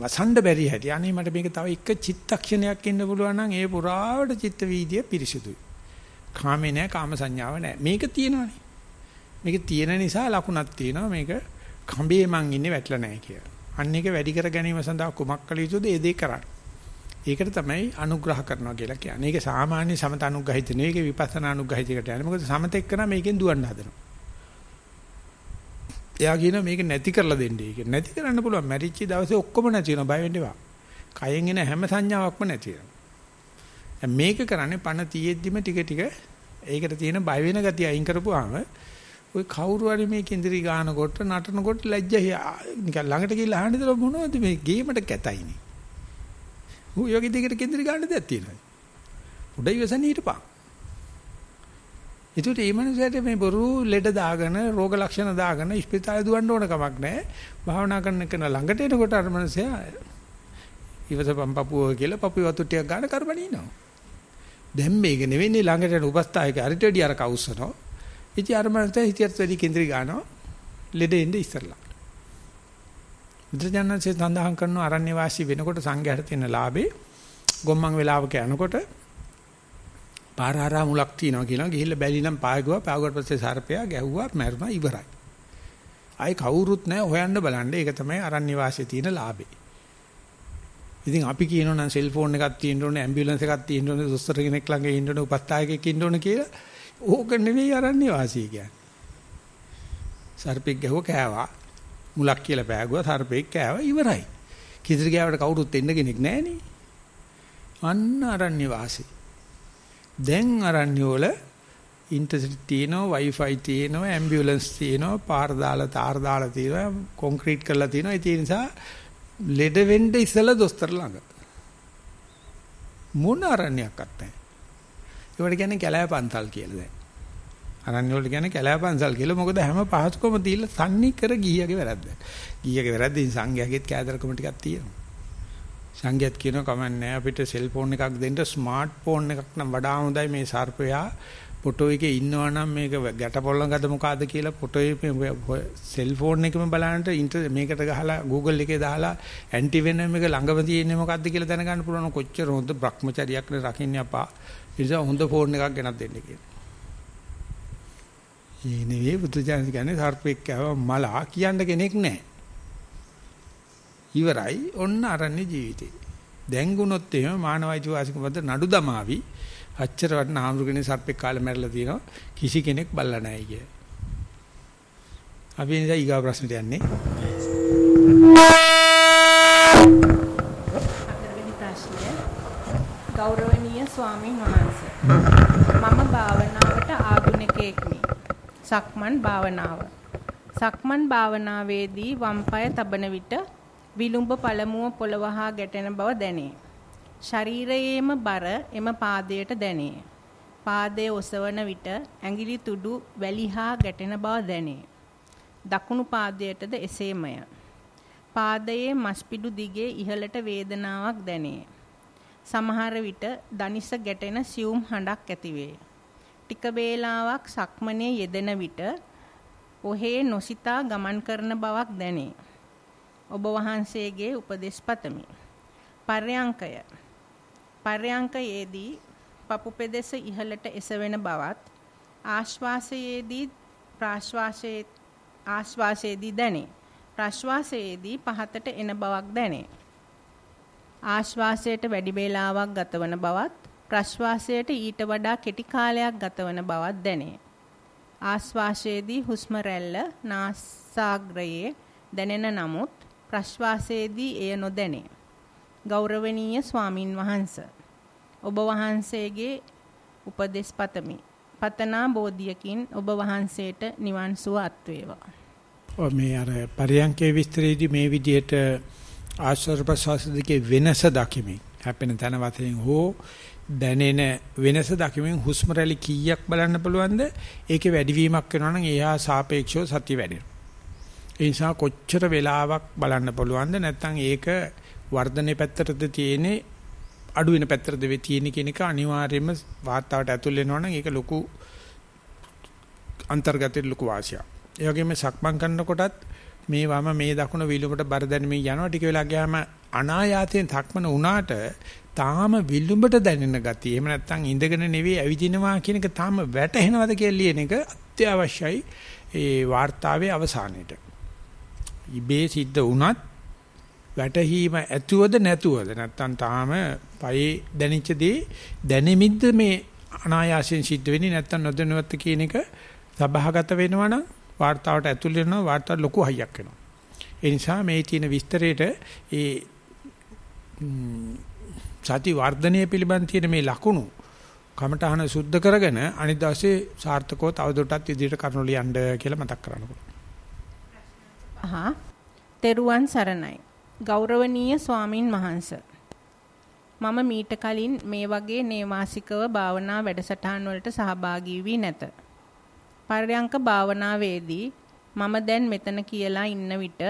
A: වසන්ඩ බැරි හැටි. අනේ මට මේක තව එක චිත්තක්ෂණයක් ඉන්න පුළුවන් නම් ඒ පුරාවට චිත්ත වීදිය පිරිසිදුයි. කාමේ නැහැ කාම සංඥාව නැහැ. මේක තියෙනවනේ. මේක තියෙන නිසා ලකුණක් තියෙනවා. මේක කඹේ මං ඉන්නේ වැටලා නැහැ කියලා. අන්න එක වැඩි කර ගැනීම සඳහා කුමක් කළ යුතුද ඒ දේ කරන්න. ඒකට තමයි අනුග්‍රහ කරනවා කියලා කියන්නේ. ඒක සාමාන්‍ය සමත අනුග්‍රහිත නෙවෙයි ඒක විපස්සනා අනුග්‍රහිතයකට යන්නේ. මොකද සමතෙක් කරා මේකෙන් දුවන්න හදනවා. එයා කියන මේක නැති කරලා දෙන්නේ. ඒක නැති කරන්න පුළුවන්. මැරිච්ච දවසේ ඔක්කොම නැති වෙනවා. බය වෙන්න එපා. කයෙන් එන හැම සංඥාවක්ම නැති වෙනවා. මේක කරන්නේ පණ තියෙද්දිම ටික ටික ඒකට තියෙන බය වෙන ගතිය අයින් කරපුවාම ඔය කවුරු හරි මේ කිඳිරි ගානකොට නටනකොට ලැජ්ජ නිකන් ළඟට ගිහලා අහන්න ඉතල මොනවද මේ ගේමට කැතයිනේ. ඌ යෝගි දෙකට කිඳිරි ගාන්න දෙයක් තියෙනවා. උඩ ඉවසන් හිටපන්. ඒකට මේ මනුස්සයාට මේ බොරු ලෙඩ දාගෙන රෝග ලක්ෂණ දාගෙන ඉස්පිතාලේ දුවන්න ඕන කමක් නැහැ. භාවනා කරන කෙනා ළඟට එනකොට අර මනුස්සයා ඉවසපම් පපුව කියලා පපුව වතු ටිකක් ගන්න කරබනිනවා. දැන් මේක නෙවෙන්නේ ළඟට එන උපස්ථායක අරිට වැඩි අර කවුස්සනවා. ඉතින් අර මනස හිතියත් වැඩි කේන්ද්‍රී ගන්නවා ලෙඩ එන්න ඉස්සරලා. බුදුජානන්සේ සඳහන් කරන අරණ්‍ය වාසී වෙනකොට සංඝයාට තියෙන ලාභේ ගොම්මන් වෙලාවක යනකොට පාරාරා මුලක් තියනවා කියනවා ගිහිල්ලා බැලිනම් පායගුවා පායගුවට පස්සේ සර්පයා ගැහුවා මැරුණා ඉවරයි. ආයි කවුරුත් නැහැ හොයන්න බලන්න ඒක තමයි අරණ්‍ය වාසී තියෙන ලාභේ. ඉතින් අපි කියනවා නම් සෙල්ෆෝන් එකක් තියෙන්න ඕනේ ඇම්බියුලන්ස් එකක් තියෙන්න ඕනේ දොස්තර කෙනෙක් ළඟ ඉන්න ඕනේ උපස්ථායකයෙක් ඉන්න ඕනේ කියලා ඕක නෙවෙයි අරන්නේ වාසිය කියන්නේ. සර්පෙක් ගැහුව කෑවා. මුලක් කියලා පෑගුවා සර්පෙක් කෑවා ඉවරයි. කිදිරි ගෑවට කවුරුත් එන්න කෙනෙක් නැහනේ. අන්න අරන්නේ වාසී. දැන් අරන්නේ වල ඉන්ටර්නෙට් තියෙනවා, Wi-Fi තියෙනවා, ඇම්බියුලන්ස් තියෙනවා, පාර දාලා තාර දාලා තියෙනවා, කොන්ක්‍රීට් කරලා තියෙනවා. ඒ නිසා ලෙඩ වෙන්න ඉස්සලා දොස්තර ළඟ. මොන අරණ්‍යයක්වත් නැහැ. ඒවට කියන්නේ කැලෑ පන්සල් කියලා දැන්. අරණ්‍ය වලට කියන්නේ කැලෑ පන්සල් කියලා. මොකද හැම පහසුකම දීලා තන්නේ කර ගිහියගේ වැරද්ද. ගිහියගේ වැරද්ද සංඝයාගේත් කෑදරකම ටිකක් තියෙනවා. සංඝයාත් කියනවා කමන්නේ අපිට සෙල්ෆෝන් එකක් දෙන්න ස්මාර්ට් ෆෝන් එකක් නම් වඩා හොඳයි මේ සර්පයා ෆොටෝ එකේ ඉන්නවා නම් මේක ගැට පොල්ලඟද මොකಾದ කියලා ෆොටෝ එකේ සෙල්ෆෝන් එකෙම බලන්නට මේකට ගහලා Google එකේ දාලා ඇන්ටි වෙනම් එක ළඟම තියෙන්නේ මොකද්ද කියලා දැනගන්න පුළුවන් කොච්චර හොඳ භ්‍රමචරියක් නේ රකින්න අපා ඒ නිසා හොඳ ෆෝන් එකක් ගෙනත් දෙන්න කියලා. ඒ නෙවෙයි බුදුචානන් කියන්නේ සර්පෙක් කව මලා කියන්න කෙනෙක් නැහැ. ඉවරයි ඔන්න අරන්නේ ජීවිතේ. දැන් ගුණොත් එහෙම මානවයිච වාසිකම වද නඩු දමාවි අච්චර වටන ආම්රුකනේ සර්පෙක් කාලේ මැරලා තියෙනවා කිසි කෙනෙක් බල්ලා නැහැ කිය. අපි නිසා ඊගා ප්‍රශ්නට යන්නේ.
B: හතරවෙනි ප්‍රශ්නය ගෞරවනීය ස්වාමින් වහන්සේ මම භාවනාවට ආධුනිකයෙක්මි. සක්මන් භාවනාව. සක්මන් භාවනාවේදී වම් පාය තබන විට විලුඹ පළමුව පොළව හා ගැටෙන බව දැනේ. ශරීරයේම බර එම පාදයට දැනේ. පාදයේ ඔසවන විට ඇඟිලි තුඩු වැලි හා ගැටෙන බව දැනේ. දකුණු පාදයටද එසේමය. පාදයේ මස්පිඩු දිගේ ඉහළට වේදනාවක් දැනේ. සමහර විට දනිස ගැටෙන සියුම් හඬක් ඇතිවේ. ටික වේලාවක් සක්මනේ යෙදෙන විට ඔහේ නොසිතා ගමන් කරන බවක් දැනේ. ඔබ වහන්සේගේ උපදෙස් පතමි. පර්යංකය පර්යංකයේදී පපු පෙදෙස ඉහළට එසවෙන බවත් ආශ්වාසයේදී ප්‍රාශ්වාසයේ ආශ්වාසයේදී දැනේ. ප්‍රශ්වාසයේදී පහතට එන බවක් දැනේ. ආශ්වාසයට වැඩි වේලාවක් ගතවන බවත් ප්‍රශ්වාසයට ඊට වඩා කෙටි කාලයක් ගතවන බවක් දැනේ. ආශ්වාසයේදී හුස්ම රැල්ල නාසාග්‍රයේ දැනෙන නමුත් ප්‍රශ්වාසයේදී එය නොදැනේ. ගෞරවනීය ස්වාමින් වහන්ස ඔබ වහන්සේගේ උපදෙස් පතමි. පතනා බෝධියකින් ඔබ වහන්සේට නිවන් සුව අත් වේවා.
A: ඔ මේ අර පරියන්කේ විස්තරයේදී මේ විදිහට ආශ්‍රව ප්‍රසවාස දෙකේ වෙනස දකිමින් හැපෙන තන වශයෙන් හෝ දැනෙන වෙනස දකිමින් හුස්ම රැලි කීයක් බලන්න පුළුවන්ද? ඒකේ වැඩිවීමක් වෙනවා නම් එහා සාපේක්ෂව සතිය වැඩෙනවා. ඒ නිසා කොච්චර වෙලාවක් බලන්න පුළුවන්ද නැත්නම් ඒක වර්ධනයේ පැත්තටද තියෙන්නේ අඩු වෙන පැත්තටද වෙ තියෙන්නේ කියන එක අනිවාර්යයෙන්ම වාතාවරණයට ඇතුල් වෙනවා නම් ඒක ලොකු අන්තර්ගතයේ ලොකු වාසියක්. ඒ වගේම සක්මන් කරනකොටත් මේ වම මේ දකුණ විලුඹට බර දැනිමින් යනවා. ටික වෙලා ගියාම අනායාතයෙන් තක්මන වුණාට තාම විලුඹට දැනෙන ගතිය. එහෙම නැත්නම් ඉඳගෙන ඇවිදිනවා කියන එක තාම වැටහෙනවද කියලා ලියන එක අත්‍යවශ්‍යයි ඒ වார்த்தාවේ අවසානයේට. ඉබේ සිද්ධ වුණත් වැටහීම ඇතුවද නැතුවද නැත්නම් තාම පයේ දැනිච්ච දේ දැනෙමිද්ද මේ අනායාසයෙන් සිද්ධ වෙන්නේ නැත්නම් නොදැනුවත්ද කියන එක සබහාගත වෙනවනම් වார்த்தාවට ඇතුල් වෙනවා වார்த்தාවට ලොකු හයියක් වෙනවා. ඒ නිසා මේ තියෙන විස්තරේට ඒ සති වර්ධනය පිළිබඳ තියෙන මේ ලකුණු කමටහන සුද්ධ කරගෙන අනිත් දවසේ සාර්ථකව තවදුරටත් විදිහට කරුණු ලියන්න කියලා මතක් කරනකොට.
B: හා තෙරුවන් සරණයි. ගෞරවනීය ස්වාමින් වහන්සේ. මම මීට කලින් මේ වගේ නේවාසිකව භාවනා වැඩසටහන් වලට සහභාගී වී නැත. පර්යංක භාවනාවේදී මම දැන් මෙතන කියලා ඉන්න විට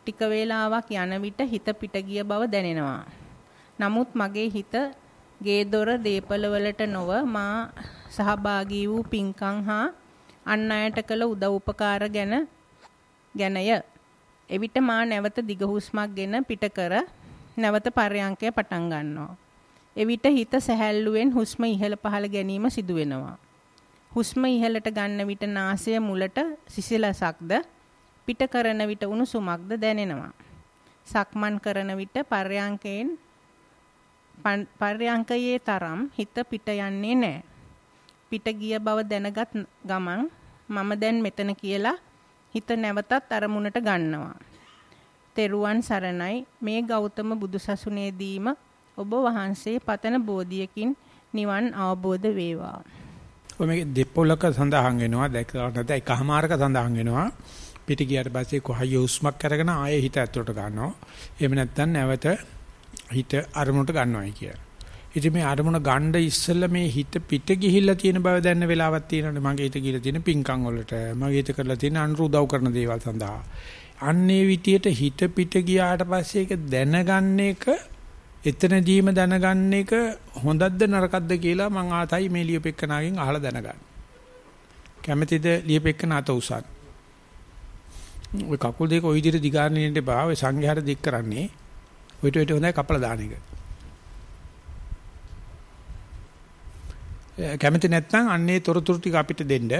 B: ටික වේලාවක් යන විට හිත පිට ගිය බව දැනෙනවා. නමුත් මගේ හිත ගේ දොර දීපල වලට නොව මා සහභාගී වූ පින්කම් හා අන් අයට කළ උදව් උපකාර ගැන ගැනය එවිට මා නැවත දිග හුස්මක් ගෙන පිට කර නැවත පර්යංකය පටන් ගන්නවා. එවිට හිත සැහැල්ලුවෙන් හුස්ම ඉහළ පහළ ගැනීම සිදු වෙනවා. හුස්ම ඉහළට ගන්න විට නාසය මුලට සිසිලසක්ද පිට කරන විට උණුසුමක්ද දැනෙනවා. සක්මන් කරන විට පර්යංකයෙන් පර්යංකයේ තරම් හිත පිට යන්නේ නැහැ. පිට ගිය බව දැනගත් ගමන් මම දැන් මෙතන කියලා හිත නැවතත් අරමුණට ගන්නවා. තෙරුවන් සරණයි මේ ගෞතම බුදුසසුනේදීම ඔබ වහන්සේ පතන බෝධියකින් නිවන් අවබෝධ වේවා.
A: ඔය මේක දෙපොලක සඳහන් වෙනවා දැක්කලා නැත්නම් එකමාරක සඳහන් වෙනවා. පිට ගියාට පස්සේ කොහය උස්මක් අරගෙන ආයේ හිත ඇතුලට ගන්නවා. එහෙම නැත්නම් නැවත හිත අරමුණට ගන්නවායි කියලා. ඉතින් මේ අරමුණ ගන්න ඉස්සෙල්ලා මේ හිත පිට ගිහිල්ලා තියෙන බව දැනන වෙලාවක් තියෙනවනේ මගේ හිත ගිහිල්ලා තියෙන පිංකම් වලට මගේ හිත කරලා තියෙන අනුරු උදව් කරන දේවල් සඳහා අන්නේ විදියට හිත පිට ගියාට පස්සේ ඒක දැනගන්න එක එතනදීම දැනගන්න එක හොඳක්ද නරකක්ද කියලා මං ආතයි මේ ලියපෙක්කනාගෙන් අහලා දැනගන්න. කැමැතිද ලියපෙක්කන අත උසන්. ඔය කකුල් දෙක ওই විදිහට දිගාරගෙන ඉන්න බා ඔය සංඝයාට දික් කරන්නේ. ඔයිට ඔයිට හොඳයි කපලා දාන එක. කැමති නැත්නම් අන්නේ තොරතුරු ටික අපිට දෙන්න.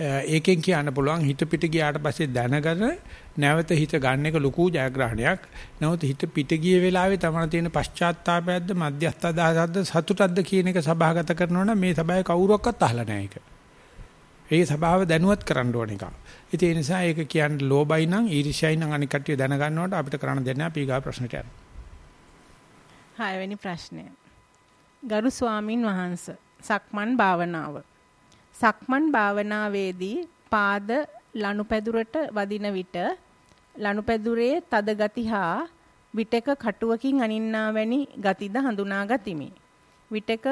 A: ඒකෙන් කියන්න පුළුවන් හිත පිට ගියාට පස්සේ දැනගෙන නැවත හිත ගන්න එක ලොකු ජයග්‍රහණයක්. නැවත හිත පිට ගිය වෙලාවේ තමයි තියෙන පශ්චාත්තාපයක්ද මධ්‍යස්ථ අදහසක්ද සතුටක්ද කියන එක සභාගත කරනවා නම් මේ සභාවේ කවුරක්වත් අහලා නැහැ ඒක. ඒ සභාව දැනුවත් කරන්න ඕන එක. ඉතින් ඒ නිසා ඒක කියන්නේ ලෝබයි නම් ඊර්ෂ්‍යයි නම් අනික් කට්ටිය දැනගන්නවට අපිට කරන්න දෙන්නේ අපි ගා ප්‍රශ්නට යනවා.
B: හයවෙනි ප්‍රශ්නය. ගරු ස්වාමින් වහන්සේ සක්මන් භාවනාව. සක්මන් භාවනාවේදී පාද ලනුපැදුරට වදින විට ලනුපැදුරේ තද ගති හා විටක කටුවකින් අනින්නා වැනි ගතිද හඳුනා ගතිමි. විටක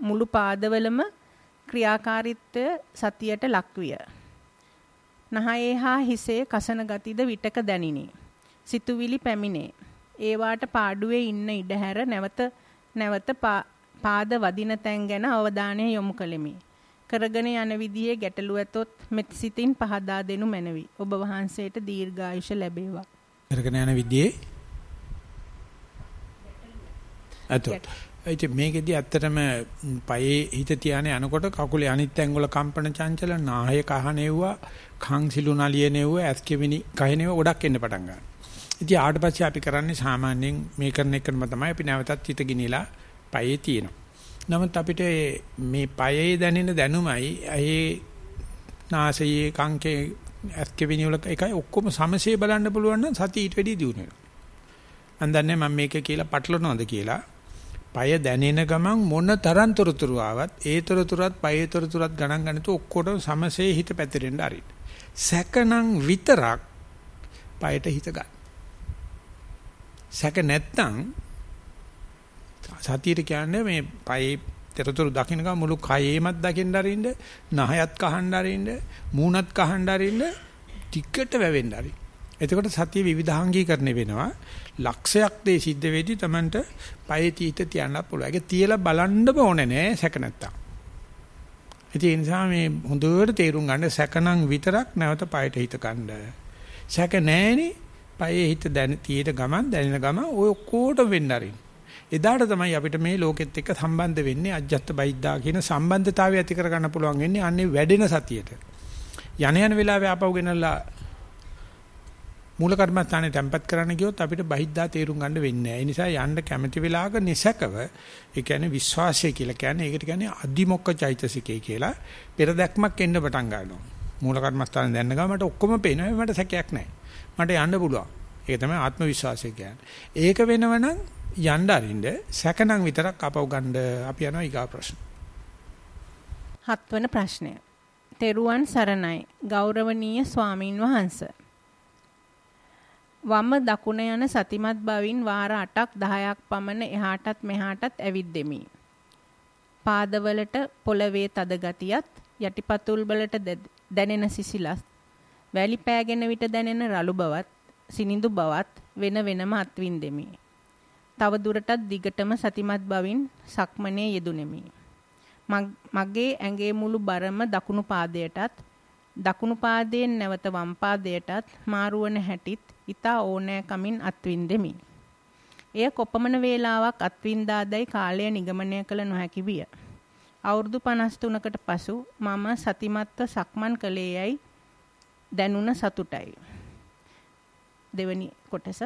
B: මුළු පාදවලම ක්‍රියාකාරීත්වය සතියට ලක්විය. නහයේ හා හිසේ කසන ගතිද විටක දැනිනි. සිතුවිලි පැමිණේ. ඒවාට පාඩුවේ ඉන්න ඉඩ හැර නැවත නැවත පාද වදින තැන් ගැන අවධානය යොමු කළෙමි. කරගෙන යන විදිහේ ගැටලු ඇතොත් මෙත් සිතින් පහදා දෙනු මැනවි. ඔබ වහන්සේට දීර්ඝායුෂ ලැබේවා.
A: කරගෙන යන විදිහේ ඇතොත් ඒ මේකෙදි ඇත්තටම පයේ හිත තියානේ යනකොට කකුලේ අනිත් ඇඟවල කම්පන චංචල නාහය කහනෙව්වා කන් සිලු නලියනෙව්වා ඇස් කෙවිනි කහනෙව්වා ගොඩක් එන්න පටන් ගන්නවා. ඉතින් ආවට පස්සේ අපි කරන්නේ සාමාන්‍යයෙන් මේ කරන එකම තමයි අපි නැවතත් හිත ගිනිලා පයේ තියෙනවා. නමුත් අපිට මේ පයේ දැනෙන දැනුමයි ඒ නාසයේ කංකේ ඇස්කෙවිනි වල එකයි ඔක්කොම සමසේ බලන්න පුළුවන් නම් සතිය ඊට වැඩි දියුණු වෙනවා. මම දන්නේ මම මේක කියලා පටලනවද කියලා. පය දැනෙන ගමන් මොන තරම් තොරතුරු ආවත් ඒ තොරතුරත් පයේ තොරතුරත් ගණන් ගන්නතු ඔක්කොටම සමසේ හිත පැතිරෙන්න ආරින්. සැකනම් විතරක් පයට හිත ගන්න. සැක නැත්තම් සතියට කියන්නේ මේ පයේ තෙරතුරු දකින්නක මුළු කයේමත් දකින්න අරින්න, නහයත් කහන්න අරින්න, මූණත් කහන්න අරින්න, ටිකට වැවෙන්න අරින්න. එතකොට සතිය විවිධාංගීකරණය වෙනවා. ලක්ෂයක් දේ සිද්ධ වෙදී Tamanට පයේ තීත තියන්න පුළුවන්. ඒක තියලා බලන්න ඕනේ නෑ සැක නැත්තම්. ඒ නිසා මේ හොඳට තේරුම් ගන්න සැකනම් විතරක් නැවත පයට හිත ගන්න. සැක නෑනේ පයේ හිත දැන තියෙන ගමන් දැනෙන ගමන් ඔය ඔක්කොට වෙන්න අරින්න. එදාට තමයි අපිට මේ ලෝකෙත් එක්ක සම්බන්ධ වෙන්නේ අජ්ජත් බයිද්දා කියන සම්බන්ධතාවය ඇති කරගන්න පුළුවන් වෙන්නේ අන්නේ වැඩෙන සතියට. යන යන වෙලාවේ ආපහු ගෙනල්ලා මූල කර්මස්ථානේ තැම්පත් කරන්න ගියොත් අපිට බහිද්දා තේරුම් ගන්න වෙන්නේ නැහැ. ඒ නිසා යන්න කැමැති වෙලාවක නිසකව ඒ කියන්නේ විශ්වාසය කියලා කියන්නේ ඒකට කියන්නේ අදිමොක්ක චෛතසිකය කියලා පෙර දැක්මක් එන්න පටන් ගන්නවා. මූල කර්මස්ථානේ දැන්න ගම මට ඔක්කොම පේනවා මට සැකයක් නැහැ. මට යන්න පුළුවන්. ඒක තමයි ආත්ම විශ්වාසය කියන්නේ. ඒක වෙනවනම් යන්න අරින්න සැකනම් විතරක් අපව ගන්න අපි යනවා ඊගා ප්‍රශ්න.
B: හත්වන ප්‍රශ්නය. තෙරුවන් සරණයි ගෞරවනීය ස්වාමින් වහන්ස. වම දකුණ යන සතිමත් බවින් වාර 8ක් 10ක් පමණ එහාටත් මෙහාටත් ඇවිද්දෙමි. පාදවලට පොළවේ තද ගතියත් යටිපතුල් වලට දැනෙන සිසිලස් වැලි පෑගෙන විට දැනෙන රළු බවත් සිනිඳු බවත් වෙන වෙනම අත්විඳෙමි. තව දුරටත් දිගටම සතිමත් බවින් සක්මනේ යෙදුණෙමි. මගේ ඇඟේ මුළු බරම දකුණු පාදයටත් දකුණු පාදයෙන් නැවත වම් පාදයටත් මාරුවන හැටිත් ඊතා ඕනෑකමින් අත්විඳෙමි. එය කොපමණ වේලාවක් අත්විඳාදයි කාලය නිගමනය කළ නොහැකි විය. අවුරුදු 53කට පසු මම සතිමත්ව සක්මන් කළේයයි දැනුණ සතුටයි. දෙවැනි කොටස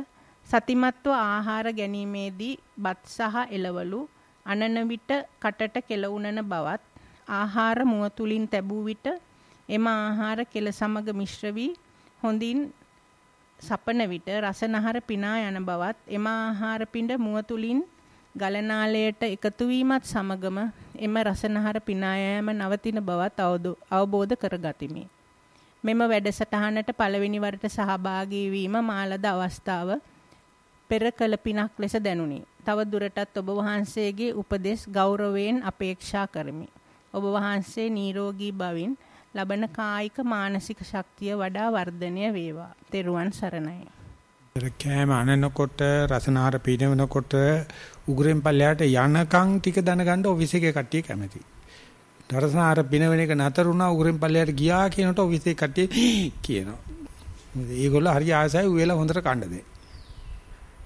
B: සතිමත්ව ආහාර ගැනීමේදී බත් සහ එළවලු අනන විට කටට කෙලවුනන බවත් ආහාර මුව තුලින් තැබූ විට එම ආහාර කෙල සමග මිශ්‍ර වී හොඳින් සපන විට රසනහර පිනා යන බවත් එම ආහාර පිඬ මුව තුලින් ගලනාලයට එකතු වීමත් සමගම එම රසනහර පිනා යෑම නවතින බවත් අවබෝධ කරගතිමි. මෙම වැඩසටහනට පළවෙනි වරට සහභාගී වීම මාලද අවස්ථාව පෙර කළ පිනක් ලෙස දැනුනි. තව දුරටත් ඔබ වහන්සේගේ උපදෙස් ගෞරවයෙන් අපේක්ෂා කරමි. ඔබ වහන්සේ නිරෝගී බවින් ලබන කායික මානසික ශක්තිය වඩා වර්ධනය වේවා. තෙරුවන් සරණයි.
A: කෑම අනනකොට රසනාර පීනවනකොට උගුරෙන් පල්ලයට යනකම් ටික දැනගන්න ඔෆිස් එකේ කට්ටිය කැමති. රසනාර පිනවෙන එක නතර වුණා උගුරෙන් පල්ලයට ගියා කියනකොට ඔෆිස් එකේ කට්ටිය *gasps* කියනවා. ඒගොල්ලෝ හරි ආසයි උයලා හොඳට කන්න දෙයි.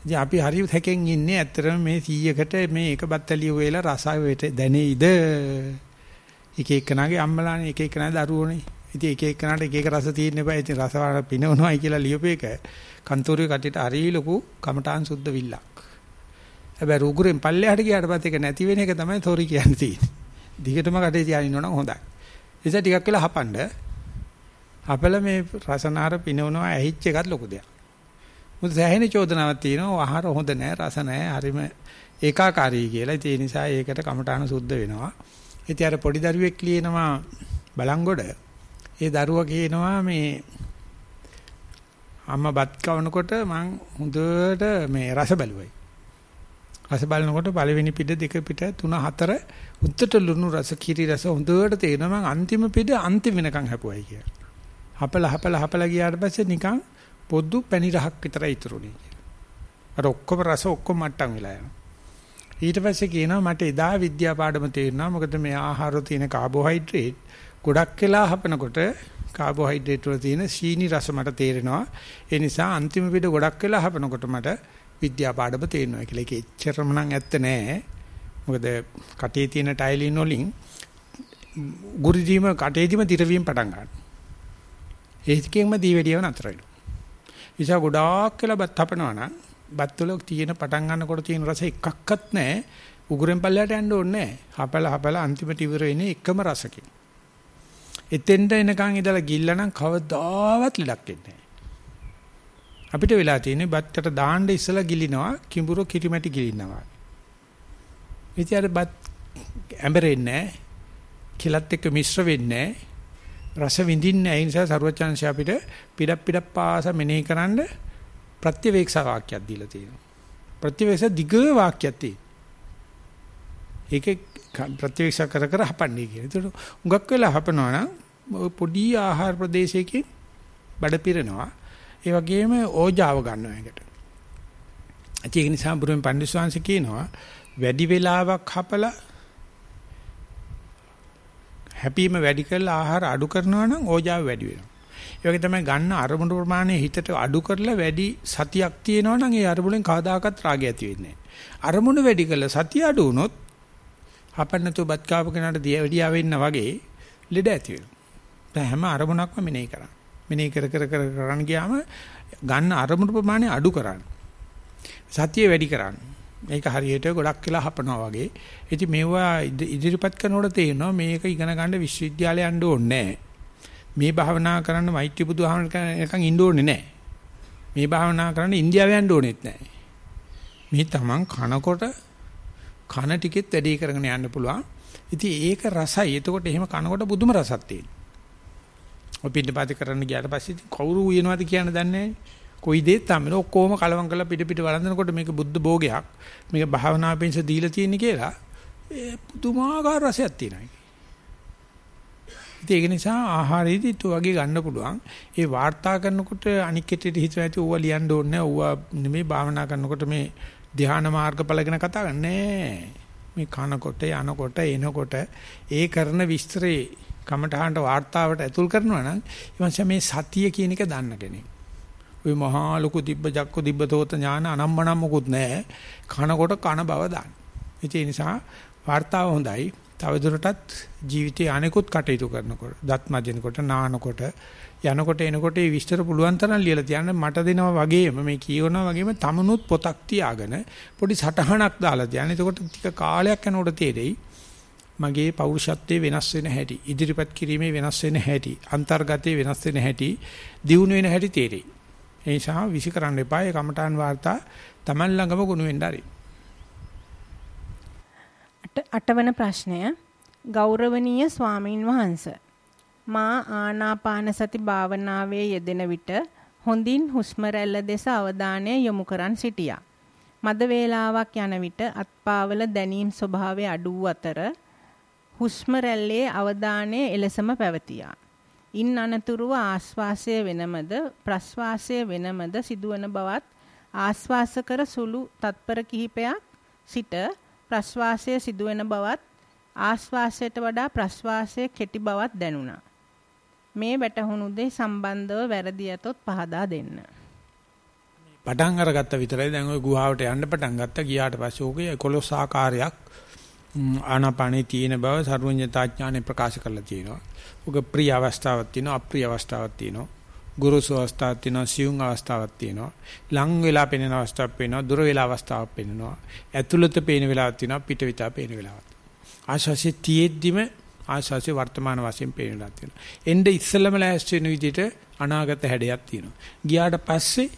A: ඉතින් අපි හරි හැකෙන් ඉන්නේ ඇත්තටම මේ 100කට මේ එක බත්තලිය වේලා රසාවෙට දැනෙයිද? එක එක්කනාගේ අම්මලානේ එක එක්කනාගේ දරුවෝනේ. ඉතින් එක එක්කනට එක එක රස තියෙන්න එපා. ඉතින් රසවාර පිනවනවායි කියලා ලියපේක කන්තෝරේ කට්ටියට හරි ලොකු කමඨාන් සුද්ධ විල්ලක්. හැබැයි රුගුරෙන් පල්ලෙහාට ගියාට පස්සේ ඒක නැති වෙන එක තමයි තෝරි කියන්නේ තියෙන්නේ. දිගටම කටේ තියාගෙන ඉන්නවනම් හොඳයි. ඉතින් ටිකක් වෙලා හපන්න. අපල මේ රසනාර පිනවනවා ඇහිච්ච එකත් ලොකු දෙයක්. මොකද සෑහෙන චෝදනාවක් තියෙනවා ආහාර හොඳ නැහැ රස නැහැ හරිම ඒකාකාරී කියලා. ඒ නිසා ඒකට කමඨාන සුද්ධ වෙනවා. ඉතින් අර පොඩි දරුවෙක් ලියනවා බලංගොඩ ඒ දරුවා කියනවා මේ අම්මා බත් කවනකොට මං හොඳට මේ රස බැලුවයි. රස බලනකොට පළවෙනි පිට දෙක පිට තුන හතර උත්තර ලුණු රස කිරි රස හොඳට තේරෙනවා මං අන්තිම පිට අන්තිම වෙනකන් හැපුවයි කියලා. හපල හපල හපල ගියාට පස්සේ නිකන් පොදු පැණි රහක් විතරයි ඉතුරුනේ කියලා. අර ඔක්කොම රස ඔක්කොම මට්ටම් වෙලා යනවා. ඊට පස්සේ කියනවා මට එදා විද්‍යා පාඩම තේරුණා මොකද මේ ආහාර තියෙන කාබෝහයිඩ්‍රේට් ගොඩක් වෙලා හපනකොට කාබෝහයිඩ්‍රේට් වල තියෙන සීනි රස මට තේරෙනවා. ඒ නිසා අන්තිම පිට ගොඩක් වෙලා හපනකොට මට විද්‍යා පාඩම තේරෙනවා කියලා. ඒක එච්චරම නම් ඇත්ත නෑ. මොකද කටේ තියෙන ටයිලින් වලින් ගුරුදීම කටේදීම දිරවීම පටන් ගන්නවා. ඒකෙන්ම දීවැඩියව නතර වෙනවා. නිසා ගොඩාක් වෙලා බත් හපනවා නම් බත් වල තියෙන පටන් ගන්නකොට තියෙන රස එකක්වත් නැහැ. උගුරෙන් පල්ලයට යන්න ඕනේ නැහැ. හපලා හපලා අන්තිමට ඉවර වෙන්නේ එකම රසකින්. එතෙන්ට එනකන් ඉඳලා ගිල්ල නම් කවදාවත් ලඩක් වෙන්නේ අපිට වෙලා තියෙන්නේ බත්තට දාන්න ඉස්සලා ගිලිනවා කිඹුරෝ කිරිමැටි ගිලිනවා. ඉතින් අර බත් ඇඹරෙන්නේ කෙලත් එක්ක මිශ්‍ර වෙන්නේ රස විඳින්නේ ඒ නිසා සරුවචාන්සි අපිට පිටක් පිටක් පාස මෙනෙහි කරන්න ප්‍රත්‍යවේක්ෂා වාක්‍යයක් දීලා තියෙනවා. ප්‍රත්‍යවේක්ෂ දිග වාක්‍යයක් තියෙනවා. ඒකේ ප්‍රතිවීක්ෂා කර කර හපන්නේ කියන. ඒකට උඟක් වෙලා හපනවා නම් පොඩි ආහාර ප්‍රදේශයකින් බඩ පිරෙනවා. ඒ වගේම ඕජාව ගන්නවා එකට. ඒක නිසා බුරුම පඬිස්වාංශ කියනවා වැඩි වෙලාවක් හපලා හැපීම වැඩි කරලා ආහාර අඩු කරනවා නම් ඕජාව වැඩි වෙනවා. ඒ වගේ තමයි ගන්න අරමුණු ප්‍රමාණය හිතට අඩු කරලා වැඩි සතියක් තියෙනවා නම් ඒ අරමුණෙන් කවදාකවත් රාගය ඇති වෙන්නේ නැහැ. අරමුණු වැඩි කරලා සතිය අඩු වුණොත් හපන්නතු බත් කාපු කෙනාට දියවැඩියා වෙන්න වගේ ලෙඩ ඇති වෙනවා. දැන් හැම අරමුණක්ම මෙනෙහි කරන්න. මෙනෙහි කර කර කර කරන් ගියාම ගන්න අරමුණු ප්‍රමාණය අඩු කරන්න. සතිය වැඩි කරන්න. මේක හරියට ගොඩක් කියලා හපනවා වගේ. ඉතින් මේවා ඉදිරිපත් කරනකොට තේරෙනවා මේක ඉගෙන ගන්න විශ්වවිද්‍යාලය යන්න ඕනේ මේ භාවනා කරන්න මෛත්‍රී බුදුහාමරකන් ඉන්න ඕනේ නැහැ. මේ භාවනා කරන්න ඉන්දියාව යන්න ඕනෙත් නැහැ. මේ තමන් කනකොට කන ටිකෙත් වැඩි කරගෙන යන්න පුළුවන්. ඉතින් ඒක රසයි. එතකොට එහෙම කනකොට බුදුම රසක් තියෙනවා. ඔය පිටිපස්සේ කරන්න ගියාට පස්සේ කවුරු උයනවාද කියන්න දන්නේ නැහැ. කොයි දේ තමයි. ඔක්කොම කලවම් කරලා පිට පිට වළඳනකොට මේක බුද්ධ භෝගයක්. මේක භාවනා පිණිස දීලා තියෙන කියලා ඒ පුදුමාකාර රසයක් තියෙනවා ඒක. නිසා ආහාරයේදී તો වගේ ගන්න පුළුවන්. ඒ වාර්තා කරනකොට අනික් කෙටට හිතලා ඇති ඕවා ලියන්න ඕනේ ඕවා නෙමෙයි භාවනා කරනකොට මේ ධ්‍යාන මාර්ගඵල ගැන කතා කරන්නේ මේ කනකොට යනකොට එනකොට ඒ කරන විස්තරේ කමඨහාන්ට වාර්තාවට ඇතුල් කරනවා නම් ඊමණස මේ සතිය කියන එක දන්න කෙනෙක්. ওই මහා ලොකු දිබ්බ ජක්ක දිබ්බ තෝත ඥාන අනම්මනම් මොකුත් නැහැ. කනකොට කන බව දාන්න. ඒ නිසා වார்த்தාව හොඳයි. තවදුරටත් ජීවිතයේ අනෙකුත් කටයුතු කරනකොට, දත් මදිනකොට, නානකොට, යනකොට එනකොට මේ විස්තර පුළුවන් තරම් ලියලා තියන්න මට දෙනවා වගේම මේ කියවනවා වගේම තමනුත් පොතක් තියාගෙන පොඩි සටහනක් දාලා තියන්න. එතකොට ටික කාලයක් යනකොට තේරෙයි මගේ පෞරුෂත්වයේ වෙනස් වෙන හැටි, ඉදිරිපත් කිරීමේ වෙනස් වෙන හැටි, අන්තර්ගතයේ වෙනස් වෙන හැටි, දියුණු වෙන හැටි තේරෙයි. ඒ නිසා විසි කරන්න එපා. ඒ කමඨාන් වාර්තා Taman ළඟම ගුණ වෙන්න ආරයි.
B: අටවන ප්‍රශ්නය ගෞරවනීය ස්වාමින් වහන්ස මා ආනාපාන සති භාවනාවේ යෙදෙන විට හොඳින් හුස්ම රැල්ල දෙස අවධානය යොමු කරන් සිටියා. මද වේලාවක් යන විට අත්පාවල දැනීම් ස්වභාවය අඩු අතර හුස්ම රැල්ලේ අවධානය එලෙසම පැවතියා. ඉන් අනතුරුව ආශ්වාසය වෙනමද ප්‍රශ්වාසය වෙනමද සිදුවන බවත් ආශ්වාස කර සුළු තත්පර කිහිපයක් සිට ප්‍රශ්වාසය සිදුවෙන බවත් ආශ්වාසයට වඩා ප්‍රශ්වාසය කෙටි බවත් දැනුණා. මේ වැටහුණු දේ සම්බන්ධව වැරදි ඇතොත් පහදා දෙන්න.
A: පටන් අරගත්ත විතරයි දැන් ওই ගුහාවට යන්න පටන් ගත්තා ගියාට පස්සේ ඕකේ 11 ආකාරයක් ආනාපානේ තියෙන බව සර්වඥතාඥානෙ ප්‍රකාශ කරලා තියෙනවා. ඔක ප්‍රිය අවස්ථාවක් තියෙනවා අප්‍රිය අවස්ථාවක් තියෙනවා. ගුරුසු අවස්ථාවක් තියෙනවා සියුම් අවස්ථාවක් තියෙනවා. ලං වෙලා පෙනෙන අවස්ථාවක් පේනවා දුර වෙලා අවස්ථාවක් පේනවා. ඇතුළත පේන වෙලාවක් තියෙනවා පිට විතා පේන වෙලාවක්. ආශාසි තියෙද්දිම ආශාසි වර්තමාන වශයෙන් පේන වෙලාවක් තියෙනවා. එnde ඉස්සලම ලෑස්ති වෙන විදිහට අනාගත හැඩයක් තියෙනවා. ගියාට පස්සේ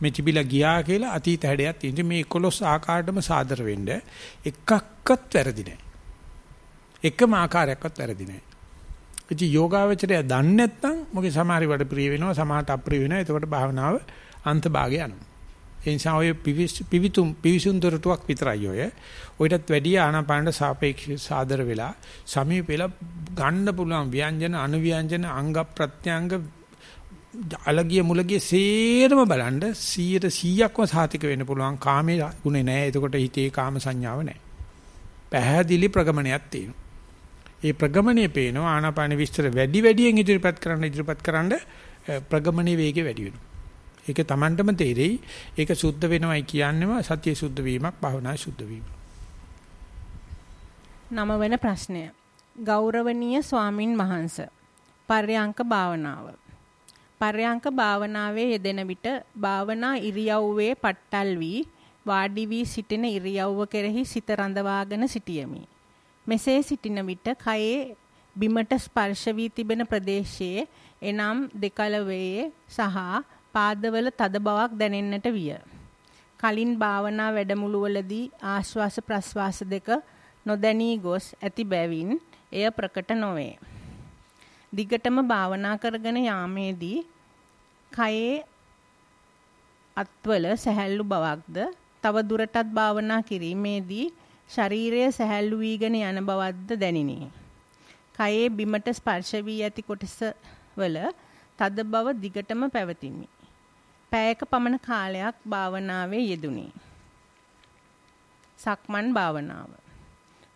A: මේ තිබිලා ගියා කියලා අතීත හැඩයක් තියෙනවා. මේ 11 ආකාරයටම සාදර වෙන්න එකක්වත් වැරදි නැහැ. එකම ආකාරයක්වත් වැරදි නැහැ. ඉතින් යෝගාවචරය දන්නේ නැත්නම් මොකද සමහර වෙලාවට ප්‍රිය වෙනවා සමහරට අප්‍රිය වෙනවා. එතකොට භාවනාව අන්තභාගය යනවා. ඒ නිසා ඔය පිවිතුම් පිවිසුම් දොරටුවක් විතරයි ඔය. ඔයිටත් වැඩි ආනාපානට සාපේක්ෂව සාදර වෙලා සමීප වෙලා ගන්න පුළුවන් ව්‍යංජන අනුව්‍යංජන අංග ප්‍රත්‍යංග අලගිය මුලගිය සේරම බලන්න 100ට 100ක්ම සාතික වෙන්න පුළුවන් කාමයේ ගුණේ නැහැ. එතකොට හිතේ කාම සංඥාව නැහැ. පැහැදිලි ප්‍රගමනයක් තියෙනවා. ඒ ප්‍රගමනයේ පේනවා ආනාපාන විස්තර වැඩි වැඩියෙන් ඉදිරිපත් කරන්න ඉදිරිපත් කරන්න ප්‍රගමනයේ වේගය වැඩි වෙනවා. ඒක Tamanටම තේරෙයි. ඒක සුද්ධ වෙනවයි කියන්නේම සතිය සුද්ධ වීමක් භාවනා සුද්ධ වීම.
B: නම වෙන ප්‍රශ්නය. ගෞරවනීය ස්වාමින් වහන්සේ. පර්යංක භාවනාව. පර්යංක භාවනාවේ යෙදෙන විට භාවනා ඉරියව්වේ පට්ටල් වී වාඩි වී සිටින ඉරියව්ව කෙරෙහි සිත රඳවාගෙන සිටියමි. මෙසේ සිටින විට කයේ බිමට ස්පර්ශ වී තිබෙන ප්‍රදේශයේ එනම් දෙකලවේ සහ පාදවල තද බවක් දැනෙන්නට විය. කලින් භාවනා වැඩමුළුවලදී ආශ්වාස ප්‍රශ්වාස දෙක නොදැනී ගොස් ඇති බැවින් එය ප්‍රකට නොවේ. දිගටම භාවනා කරගෙන යාමේදී කයේ අත්වල සැහැල්ලු බවක්ද තව දුරටත් භාවනා කිරීමේදී ශරීරය සැහැල්ලු වීගෙන යන බවක්ද දැනිනි. කයේ බිමට ස්පර්ශ වී ඇති කොටස වල තද බව දිගටම පැවතිමි. පැයක පමණ කාලයක් භාවනාවේ යෙදුනි. සක්මන් භාවනාව.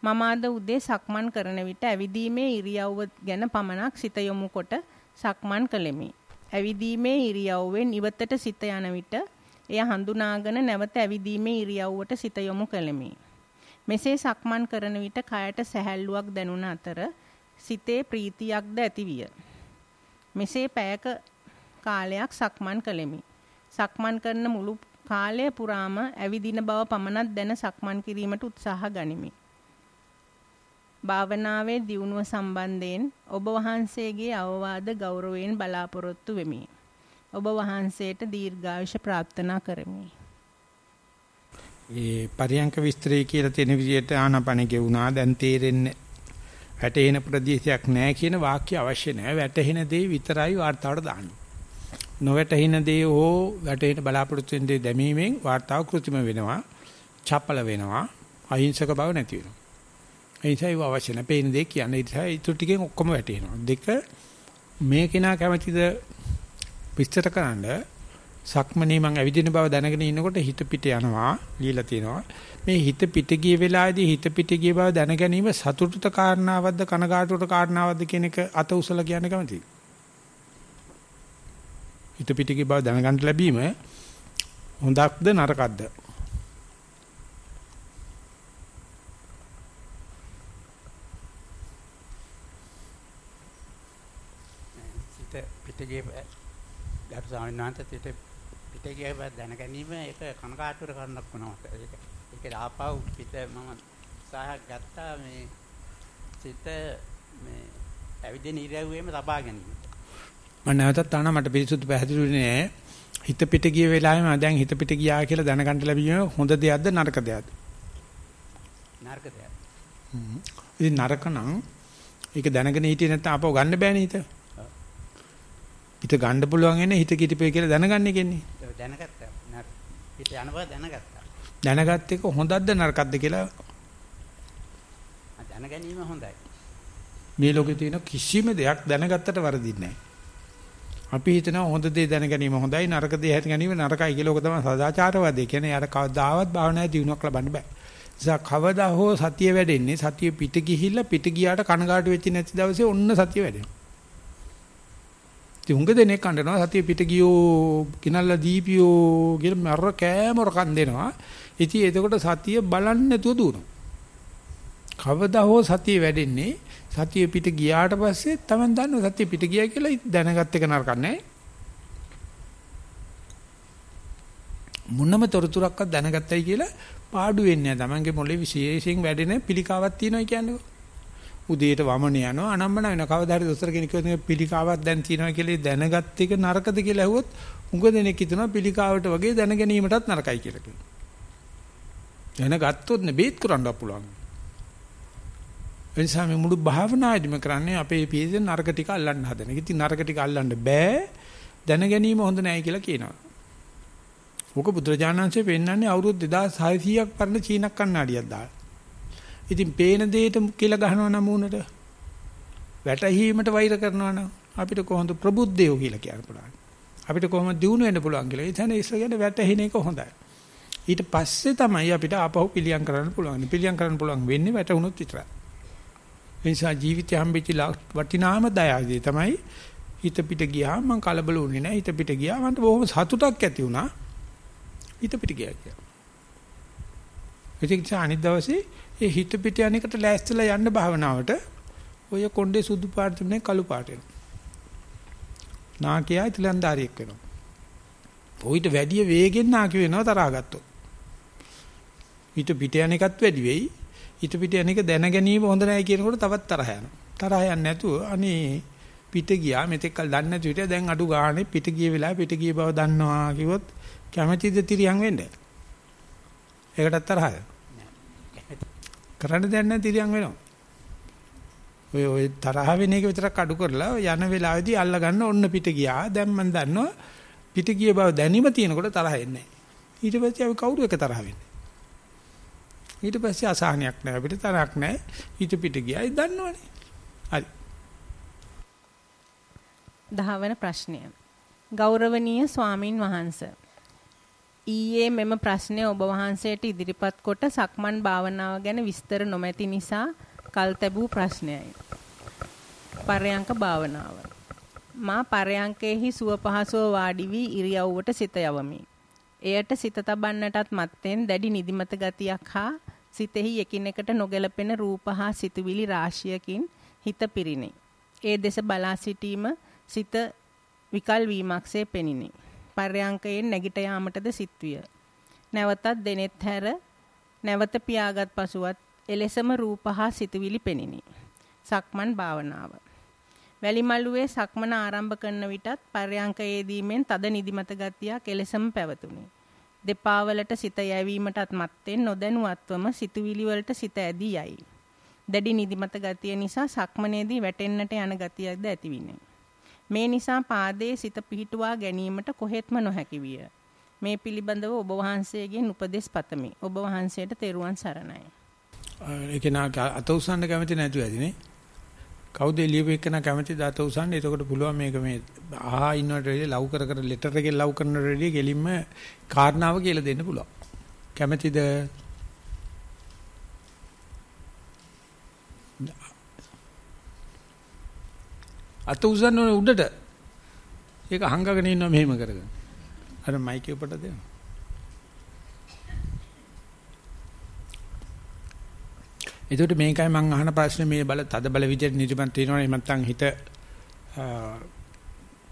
B: මම අද උදේ සක්මන් කරන විට ඇවිදීමේ ඉරියව්ව ගැන පමණක් සිත යොමු කොට සක්මන් කළෙමි. ඇවිදීමේ ඉරියව්වෙන් ඉවතට සිත යන විට එය හඳුනාගෙන නැවත ඇවිදීමේ ඉරියව්වට සිත යොමු කළෙමි. මෙසේ සක්මන් කරන විට කයට සැහැල්ලුවක් දැනුණ අතර සිතේ ප්‍රීතියක්ද ඇතිවිය. මෙසේ පැයක කාලයක් සක්මන් කළෙමි. සක්මන් කරන මුළු කාලය පුරාම ඇවිදින බව පමණක් දැන සක්මන් කිරීමට උත්සාහ ගනිමි. භාවනාවේ දියුණුව සම්බන්ධයෙන් ඔබ වහන්සේගේ අවවාද ගෞරවයෙන් බලාපොරොත්තු වෙමි. ඔබ වහන්සේට දීර්ඝායුෂ ප්‍රාර්ථනා කරමි.
A: ඒ පරියංක විස්තරය කියලා තියෙන විදිහට ආනපන ගෙවුනා දැන් තේරෙන්නේ වැටෙන ප්‍රදේශයක් නැහැ කියන වාක්‍ය අවශ්‍ය නැහැ වැටෙන දේ විතරයි වார்த்தාවට දාන්න. නොවැටෙන දේ හෝ වැටෙන බලාපොරොත්තු වෙන දේ දැමීමෙන් වார்த்தාව කෘතිම වෙනවා, චපල වෙනවා, අහිංසක බව නැති වෙනවා. ඒ නිසා ඒව අවශ්‍ය නැහැ. පේන දේ කියන්නේ ඒ නිසා ඊටු ටිකෙන් ඔක්කොම වැටෙනවා. දෙක මේ කෙනා කැමතිද විස්තර කරන්න සක්මනේ මං ඇවිදින බව දැනගෙන ඉන්නකොට හිත පිට යනවා লীලා තියෙනවා මේ හිත පිට ගිය වෙලාවේදී හිත පිට ගිය බව දැන ගැනීම සතුටුත කාරණාවක්ද කනගාටුවට කාරණාවක්ද කියන එක අත උසලා කියන්න කැමතියි හිත පිටිකේ බව දැනගන්න ලැබීම හොඳක්ද නරකක්ද?
D: පිටිකේ ගරු ස්වාමීන් වහන්සේ හිත පිටිකේ බව දැන ගැනීම ඒක කනකාටුර කරන්නක් වුණා. ඒක ඒක ආපහු පිට මම උත්සාහ ගත්තා මේ සිත මේ ඇවිදින ඉරියව්වෙම තබා ගැනීම.
A: මම නැවතත් තාන මට පිරිසුදු පැහැදිලි. හිත පිට ගිය වෙලාවෙම දැන් හිත පිට ගියා කියලා දැනගන්න ලැබීම හොඳ දෙයක්ද නරක දෙයක්ද?
D: නරක දෙයක්.
A: ඉතින් නරක නම් ඒක දැනගෙන හිටියේ නැත්නම් අපව ගන්න බෑනේ හිත. හිත ගන්න පුළුවන් එන්නේ හිත කිටිපේ කියලා දැනගන්න එකන්නේ.
D: දැනගත්තා. නර පිට යන බව දැනගත්තා.
A: දැනගත් එක හොඳක්ද නරකක්ද කියලා
D: ආ, දැන ගැනීම හොඳයි.
A: මේ ලෝකේ තියෙන කිසිම දෙයක් දැනගත්තට වරදින්නේ නැහැ. අපි හිතනවා හොඳ දේ දැන ගැනීම හොඳයි නරක දේ හැට ගැනීම නරකයි කියලා ඕක තමයි සදාචාරවාදී කියන්නේ. යාර කවදාවත් භාවනාවේ දිනුවක් ලබන්න බෑ. නිසා කවදා හෝ සතිය වැඩෙන්නේ සතිය පිට ගිහිල්ලා පිට ගියාට කනගාටු වෙච්ච නැති දවසේ ඔන්න සතිය වැඩෙනවා. ඉතින් උංග දෙනෙක් කන්දනවා සතිය පිට ගියෝ කිනල්ලා දීපියෝ කියලා මර කෑමර කන් දෙනවා. ඉතින් එතකොට සතිය බලන්නේ නැතුව දුවනවා. කවදා හෝ සතිය වැඩෙන්නේ සතිය පිට ගියාට පස්සේ තමයි දන්නවා සතිය පිට ගියා කියලා දැනගත් එක නරක නැහැ. මුන්නම තොරතුරක්වත් දැනගත්තයි කියලා පාඩු වෙන්නේ නැහැ. Tamange මොලේ විශේෂයෙන් වැඩෙන පිළිකාවක් තියෙනවා කියන්නේ. උදේට වමන යනවා අනම්මන වෙන කවදා හරි දොස්තර කෙනෙක් කියනවා පිළිකාවක් දැන් තියෙනවා කියලා දැනගත් එක නරකද කියලා ඇහුවොත් උඟ දෙනෙක් හිතනවා පිළිකාවට වගේ දැන ගැනීමටත් නරකයි කියලා කියනවා. දැනගත්තොත් නේ බේත් කරන්න පුළුවන්. එනිසා මේ මුළු භාවනාදිම කරන්නේ අපේ පියදෙන නරක ටික අල්ලන්න හදන. ඉතින් නරක ටික අල්ලන්න බෑ. දැන ගැනීම හොඳ නෑ කියලා කියනවා. ඕක බුදුරජාණන්සේ පෙන්වන්නේ අවුරුදු 2600ක් පරණ චීන කන්නඩියක් දාලා. ඉතින් පේන දෙයට කියලා ගහනවා නම් උනට වැටහීමට වෛර කරනවා නම් අපිට කොහොමද ප්‍රබුද්ධයෝ කියලා කියන්න පුළුවන්. අපිට කොහොමද දිනු වෙන්න පුළුවන් කියලා. ඒ කියන්නේ ඉස්සරහට වැටහෙන එක හොඳයි. ඊට පස්සේ තමයි අපිට ආපහු පිළියම් කරන්න පුළුවන්. පිළියම් කරන්න පුළුවන් වෙන්නේ වැටුණොත් විතරයි. ඒ නිසා ජීවිතය හම්බෙච්ච වටිනාම දයාවදී තමයි හිත පිට ගියාම මම කලබල වුණේ නැහැ. හිත පිට ගියා මන්ට බොහොම සතුටක් ඇති වුණා. හිත පිට ගියා කියලා. ඒක අනිත් දවසේ ඒ හිත පිට යන එකට ලෑස්තිලා යන්න භාවනාවට ඔය කොණ්ඩේ සුදු පාට තිබුණේ කළු පාට වෙනවා. නාකියා ඉතිලන්දාරියෙක් වෙනවා. ඔయిత වැඩි වේගෙන් නාකි වෙනවා තරහා ගත්තොත්. හිත පිට යන එකත් වැඩි වෙයි. හිත පිට යන එක දැන ගැනීම හොඳ නැහැ කියනකොට තවත් තරහ යනවා. තරහ යන්නේ නැතුව අනේ පිට ගියා මෙතෙක් කල් දන්නේ නැති විදිහ දැන් අඩු ගානේ පිට ගිය වෙලාව පිට ගිය බව දන්නවා කිව්වොත් කැමැතිද තිරියන් වෙන්න? ඒකටත් තරහය. කරන්න දෙයක් නැහැ තිරියන් වෙනවා. ඔය ඔය තරහ වෙන එක විතරක් අඩු කරලා යන වෙලාවේදී අල්ල ගන්න ඔන්න පිට ගියා. දැන් මම දන්නවා පිට ගිය බව දැනීම තියෙනකොට තරහ එන්නේ නැහැ. ඊට පස්සේ අපි කවුරු එක තරහ වෙන්නේ? ඊට පස්සේ අසහනයක් නැහැ අපිට තරහක් නැහැ. ඊට පිට ගියායි දන්නවනේ. හරි.
B: දහවන ප්‍රශ්නය. ගෞරවනීය ස්වාමින් වහන්සේ ඊයේ මෙම ප්‍රශ්නය ඔබ වහන්සේට ඉදිරිපත් කොට සක්මන් භාවනාව ගැන විස්තර නොමැති නිසා කල් තැබූ ප්‍රශ්නයයි. පරයන්ක භාවනාව. මා පරයන්කෙහි සුව පහසුව වාඩි වී ඉරියව්වට සිත යවමි. එයට සිත තබන්නටත් මත්තෙන් දැඩි නිදිමත ගතියක් හා සිතෙහි එකිනෙකට නොගැලපෙන රූප හා සිතුවිලි රාශියකින් හිත පිරිනේ. ඒ දෙස බලා සිටීම සිත විකල් වීමක්සේ පෙනිනේ. පර්යංකයෙන් නැගිට යාමටද සිත්විය. නැවතත් දෙනෙත් හැර නැවත පියාගත් පසුවත් එලෙසම රූප හා සිතුවිලි පෙනිනි. සක්මන් භාවනාව. වැලිමල්ුවේ සක්මන ආරම්භ කරන විටත් පර්යංකයේදීමෙන් තද නිදිමත ගතියක් එලෙසම පැවතුණි. දෙපා වලට සිත යැවීමටත් මත්තෙන් නොදැනුවත්වම සිතුවිලි වලට සිත ඇදී යයි. දැඩි නිදිමත ගතිය නිසා සක්මනේදී වැටෙන්නට යන ගතියක්ද ඇතිවිනේ. මේ නිසා පාදයේ සිත පිහිටුවා ගැනීමට කොහෙත්ම නොහැකි විය. මේ පිළිබඳව ඔබ වහන්සේගෙන් උපදෙස් පතමි. ඔබ වහන්සේට තෙරුවන් සරණයි.
A: ඒක නා අත උස්සන්න කැමති නැතුව ඇතිනේ. කවුද එළියව එක්කන කැමති දාත උස්සන්න. එතකොට පුළුවන් මේක මේ ආහා ඉන්නවට රෙඩි ලව් කර කර ලෙටර් එකේ ලව් කරන රෙඩි ගෙලින්ම කාරණාව කියලා දෙන්න පුළුවන්. කැමතිද? අත උස්සන්න ඕනේ උඩට. ඒක හංගගෙන ඉන්නවා මෙහෙම කරගෙන. අර මයික් එක උඩට දෙන්න. එතකොට මේකයි මම අහන ප්‍රශ්නේ මේ බල තද බල විදියට නිදිමත තියෙනවා එහෙම නැත්නම් හිත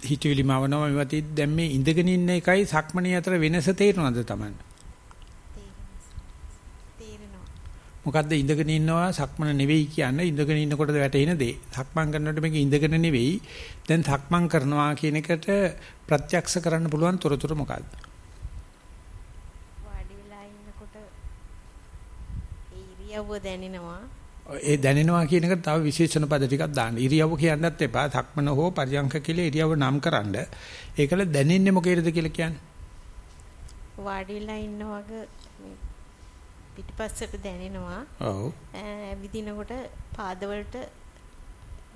A: හිතවිලි මවනවා මේවත් දැන් මේ ඉඳගෙන ඉන්න එකයි සක්මණේ අතර වෙනස තේරෙනවද Taman? මොකද්ද ඉඳගෙන ඉන්නවා සක්මන නෙවෙයි කියන්නේ ඉඳගෙන ඉන්නකොටද වැටෙන දේ. සක්මන් කරනකොට මේක ඉඳගෙන නෙවෙයි. දැන් සක්මන් කරනවා කියන එකට ප්‍රත්‍යක්ෂ කරන්න පුළුවන් තොරතුරු මොකද්ද?
E: වාඩි වෙලා ඉන්නකොට ඉරියව්ව දැනෙනවා.
A: ඒ දැනෙනවා කියන එකට තව විශේෂණ පද ටිකක් දාන්න. ඉරියව්ව කියන්නත් එපා. සක්මන හෝ පරියංක කියලා ඉරියව්ව නම් කරන්න. ඒකල දැනෙන්නේ මොකේද කියලා කියන්නේ.
E: වාඩිලා ඉන්න වගේ පිටිපස්සට දැනෙනවා.
A: ඔව්.
E: ඇවිදිනකොට පාදවලට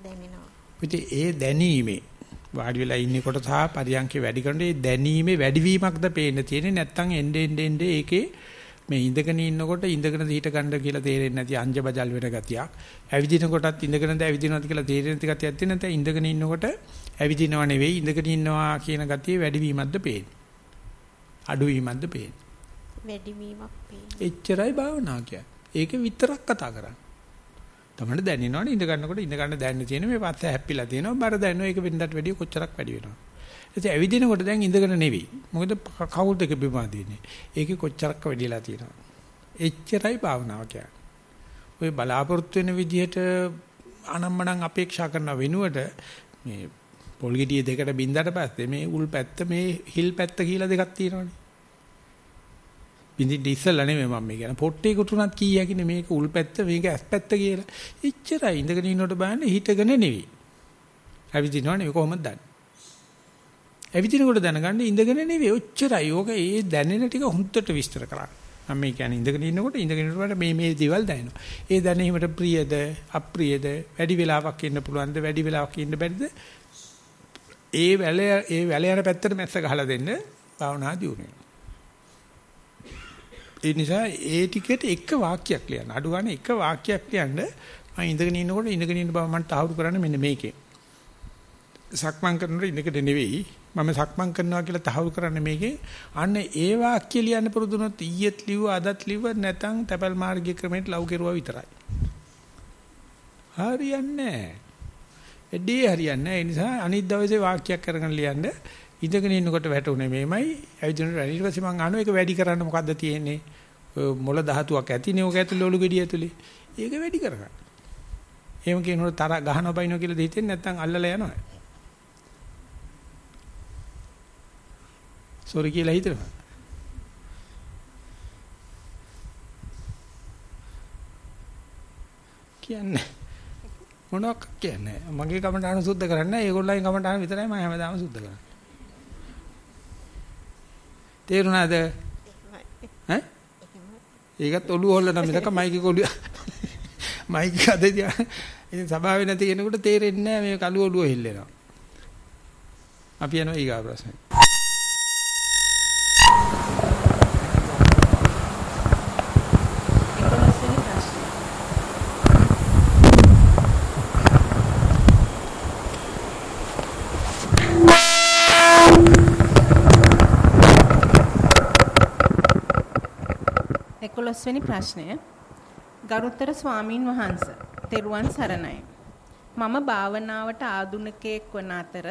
E: දැනෙනවා.
A: ඉතින් ඒ දැනීමේ වාඩි වෙලා ඉන්නකොට සහ පරියන්කේ වැඩි කරනකොට ඒ දැනීමේ වැඩිවීමක්ද පේන්න තියෙන්නේ නැත්නම් එnde ende ende ඒකේ මේ ඉඳගෙන ඉන්නකොට ඉඳගෙන හිට ගන්න කියලා තේරෙන්නේ නැති අංජබජල් වෙන ගතියක්. ඇවිදිනකොටත් ඉඳගෙනද ඇවිදිනවද කියලා තේරෙන්නේ නැති ගතියක් තියෙන නැත්නම් ඉඳගෙන ඉන්නකොට ඇවිදිනව නෙවෙයි ඉඳගෙන ඉන්නවා කියන ගතිය වැඩිවීමක්ද පේන්නේ. අඩුවීමක්ද පේන්නේ.
E: වැඩිවීමක් පේන්නේ.
A: එච්චරයි භාවනා කියන්නේ. ඒක විතරක් කතා කරන්නේ. තමයි දැනෙනවනේ ඉඳ ගන්නකොට ඉඳ ගන්න දැනෙන්න තියෙන මේ පස්ස හැප්පිලා තියෙනවා. බර දැනෙනවා ඒක වෙනදට වැඩිය කොච්චරක් වැඩි වෙනවද ඉතින් ඇවිදිනකොට දැන් ඉඳගෙන නෙවෙයි. මොකද කවුල් දෙක බිමා දෙන්නේ ඒකේ කොච්චරක් වැඩිලා තියෙනවද එච්චරයි භාවනාව කියන්නේ. ඔය බලාපොරොත්තු වෙන විදිහට අනම්මනම් අපේක්ෂා කරන වෙනුවට මේ පොල් ගෙඩිය දෙකට බින්දට පස්සේ මේ උල් පැත්ත මේ හිල් පැත්ත කියලා දෙකක් තියෙනවනේ. බින්දින්න ඉස්සලා නෙමෙයි මම මේ කියන්නේ පොට්ටේ කුටුනත් කීයකිනේ මේක උල් පැත්ත මේක ඇස් පැත්ත කියලා. එච්චරයි ඉඳගෙන ඉන්නකොට බලන්නේ හිටගෙන නෙවෙයි. ඇවිදිනවනේ කොහොමද දන්නේ? ඇවිදිනකොට දැනගන්න ඉඳගෙන නෙවෙයි ඔච්චරයි. ඕක ඒ දැනෙන ටික හුන්නට විස්තර කරන්න. මම මේ කියන්නේ ඉඳගෙන ඉන්නකොට ඉඳගෙන ඉන්නකොට මේ මේ දේවල් දැනෙනවා. ඒ දැනීමට ප්‍රියද අප්‍රියද වැඩි වෙලාවක් ඉන්න පුළුවන්ද වැඩි වෙලාවක් ඉන්න බැරිද? ඒ වැල ඒ වැල යන පැත්තට මැස්ස ගහලා දෙන්න භාවනා දියුනේ. ඒ නිසා ඒ ටිකට එක වාක්‍යයක් ලියන්න. අඩු ගන්න එක වාක්‍යයක් ලියන්න මම ඉඳගෙන ඉන්නකොට ඉඳගෙන ඉන්න බව මම තාහුරු කරන්නේ මෙන්න මේකේ. සක්මන් කරනකොට ඉඳකට නෙවෙයි මම සක්මන් කරනවා කියලා තහවුරු කරන්නේ මේකේ. අන්න ඒ වාක්‍ය ලියන්න පුරුදුනොත් ඊයේත් ලිව්ව අදත් ලිව්ව නැතනම් තැපල් මාර්ගයේ ක්‍රමයට ලව් කෙරුවා විතරයි. හරියන්නේ නැහැ. එඩේ හරියන්නේ නැහැ. ඒ නිසා අනිත් දවසේ වාක්‍යයක් කරගෙන ලියන්න ඉඳගෙන ඉන්නකොට වැටුනේ මේමයි ඇවිදිනකොට ඊට පස්සේ මම අහනවා ඒක වැඩි කරන්න මොකද්ද තියෙන්නේ ඔය මොළ ධාතුවක් ඇතිනේ ඔක ඇතුලේ ඔලු ගෙඩිය ඇතුලේ. ඒක වැඩි කරගන්න. එහෙම කියනකොට තර ගහන බයිනෝ කියලා දෙහිතෙන්නේ නැත්නම් අල්ලලා යනවා. සෝරි කියලා හිතනවා. කියන්නේ මොනවක් කියන්නේ? මගේ කමටහන සුද්ධ කරන්නේ ඒගොල්ලන්ගේ කමටහන විතරයි මම හැමදාම සුද්ධ කරන්නේ. තේරුණාද? ඈ? ඒකත් ඔළුව හොල්ලන මිසක මයික් එක ඔළුව *laughs* මයික් එක අතේ ඉතින් සභාවේ නැති කෙනෙකුට තේරෙන්නේ නැහැ මේ කළු ඔළුව හෙල්ලෙනවා. අපි යනවා ඊගා ප්‍රශ්නේ.
B: එකොළොස්වෙනි ප්‍රශ්නය. ගරුතර ස්වාමින් වහන්ස තෙරුවන් සරණයි. මම භාවනාවට ආධුනිකයෙක් වන අතර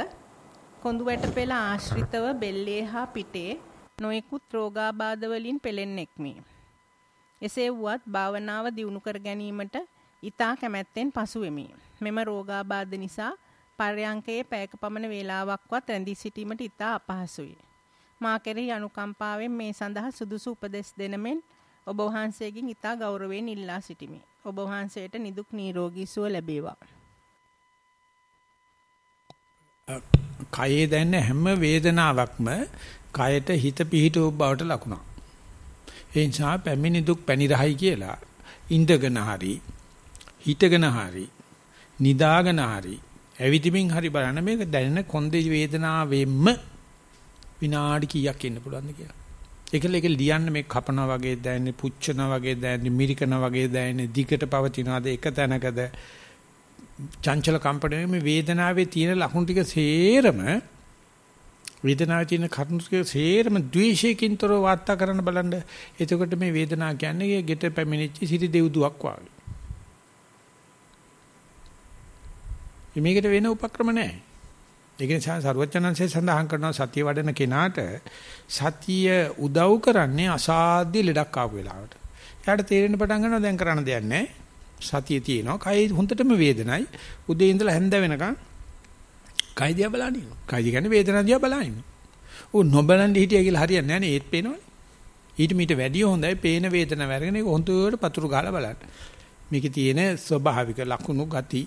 B: කොඳු වැට පෙළ ආශ්‍රිතව බෙල්ලේ හා පිටේ නොයෙකුත් රෝගාබාධ වලින් පෙළෙන්නෙක්මි එසේ වුවත් භාවනාව දියුණු කර ගැනීමට ඊතා කැමැත්තෙන් පසු වෙමි මෙම රෝගාබාධ නිසා පර්යංකයේ පැයක පමණ වේලාවක්වත් රැඳී සිටීමට ඊතා අපහසුයි. මා කෙරෙහි අනුකම්පාවෙන් මේ සඳහා සුදුසු උපදෙස් දෙනමෙන් ඔබ වහන්සේගෙන් ඊටා ගෞරවයෙන් ඉල්ලා සිටිමි. ඔබ වහන්සේට නිදුක් නිරෝගී සුව ලැබේවා.
A: කයේ දැනෙන හැම වේදනාවක්ම කයට හිත පිහිටව බවට ලකුණක්. ඒ නිසා පැමිණි දුක් පැනිරහයි කියලා ඉඳගෙන හරි හිටගෙන හරි නිදාගෙන හරි ඇවිදිමින් හරි බලන්න මේක දැනෙන කොන්දේ වේදනාවෙම විනාඩි කීයක් ඉන්න පුළුවන්ද කියලා. ඒකල ඒක ලියන්න මේ කපනා වගේ දැනෙන්නේ පුච්චනා වගේ දැනෙන්නේ මිරිකනා වගේ දැනෙන්නේ දිගට පවතිනවාද එක තැනකද? චංචල කම්පණය මේ වේදනාවේ තියෙන ලක්ෂණ ටික සේරම වේදනාවේ තියෙන කරුණු ටික සේරම ද්වේෂයකින්තර වාර්තා කරන්න බලන්න. එතකොට මේ වේදනාව කියන්නේ ගෙට පැමිණිච්ච සිටි දෙව්දුවක් වගේ. මේකට වෙන උපක්‍රම නැහැ. ඒක නිසා සරුවචනන්සේ සඳහන් කරනවා සතිය වඩන කෙනාට සතිය උදව් කරන්නේ අසාධ්‍ය ලෙඩක් ආපු වෙලාවට. එයාට තේරෙන්න පටන් ගන්නවා දැන් කරන්න දෙයක් නැහැ. සතිය තියෙනවා. කයි හොඳටම වේදනයි. උදේ ඉඳලා හැන්ද වෙනකන් කයි දිහා බලන ඉන්නවා. කයි කියන්නේ වේදනාව දිහා බලන ඉන්නවා. ඌ නොබලන් හිටියා කියලා හරියන්නේ නැහැ නේ ඒත් පේනවනේ. ඊට මීට වැඩිය හොඳයි පේන වේදනාව අරගෙන ඒක හොඳට පතුරු ගහලා බලන්න. මේකේ තියෙන ස්වභාවික ලක්ෂණ ගති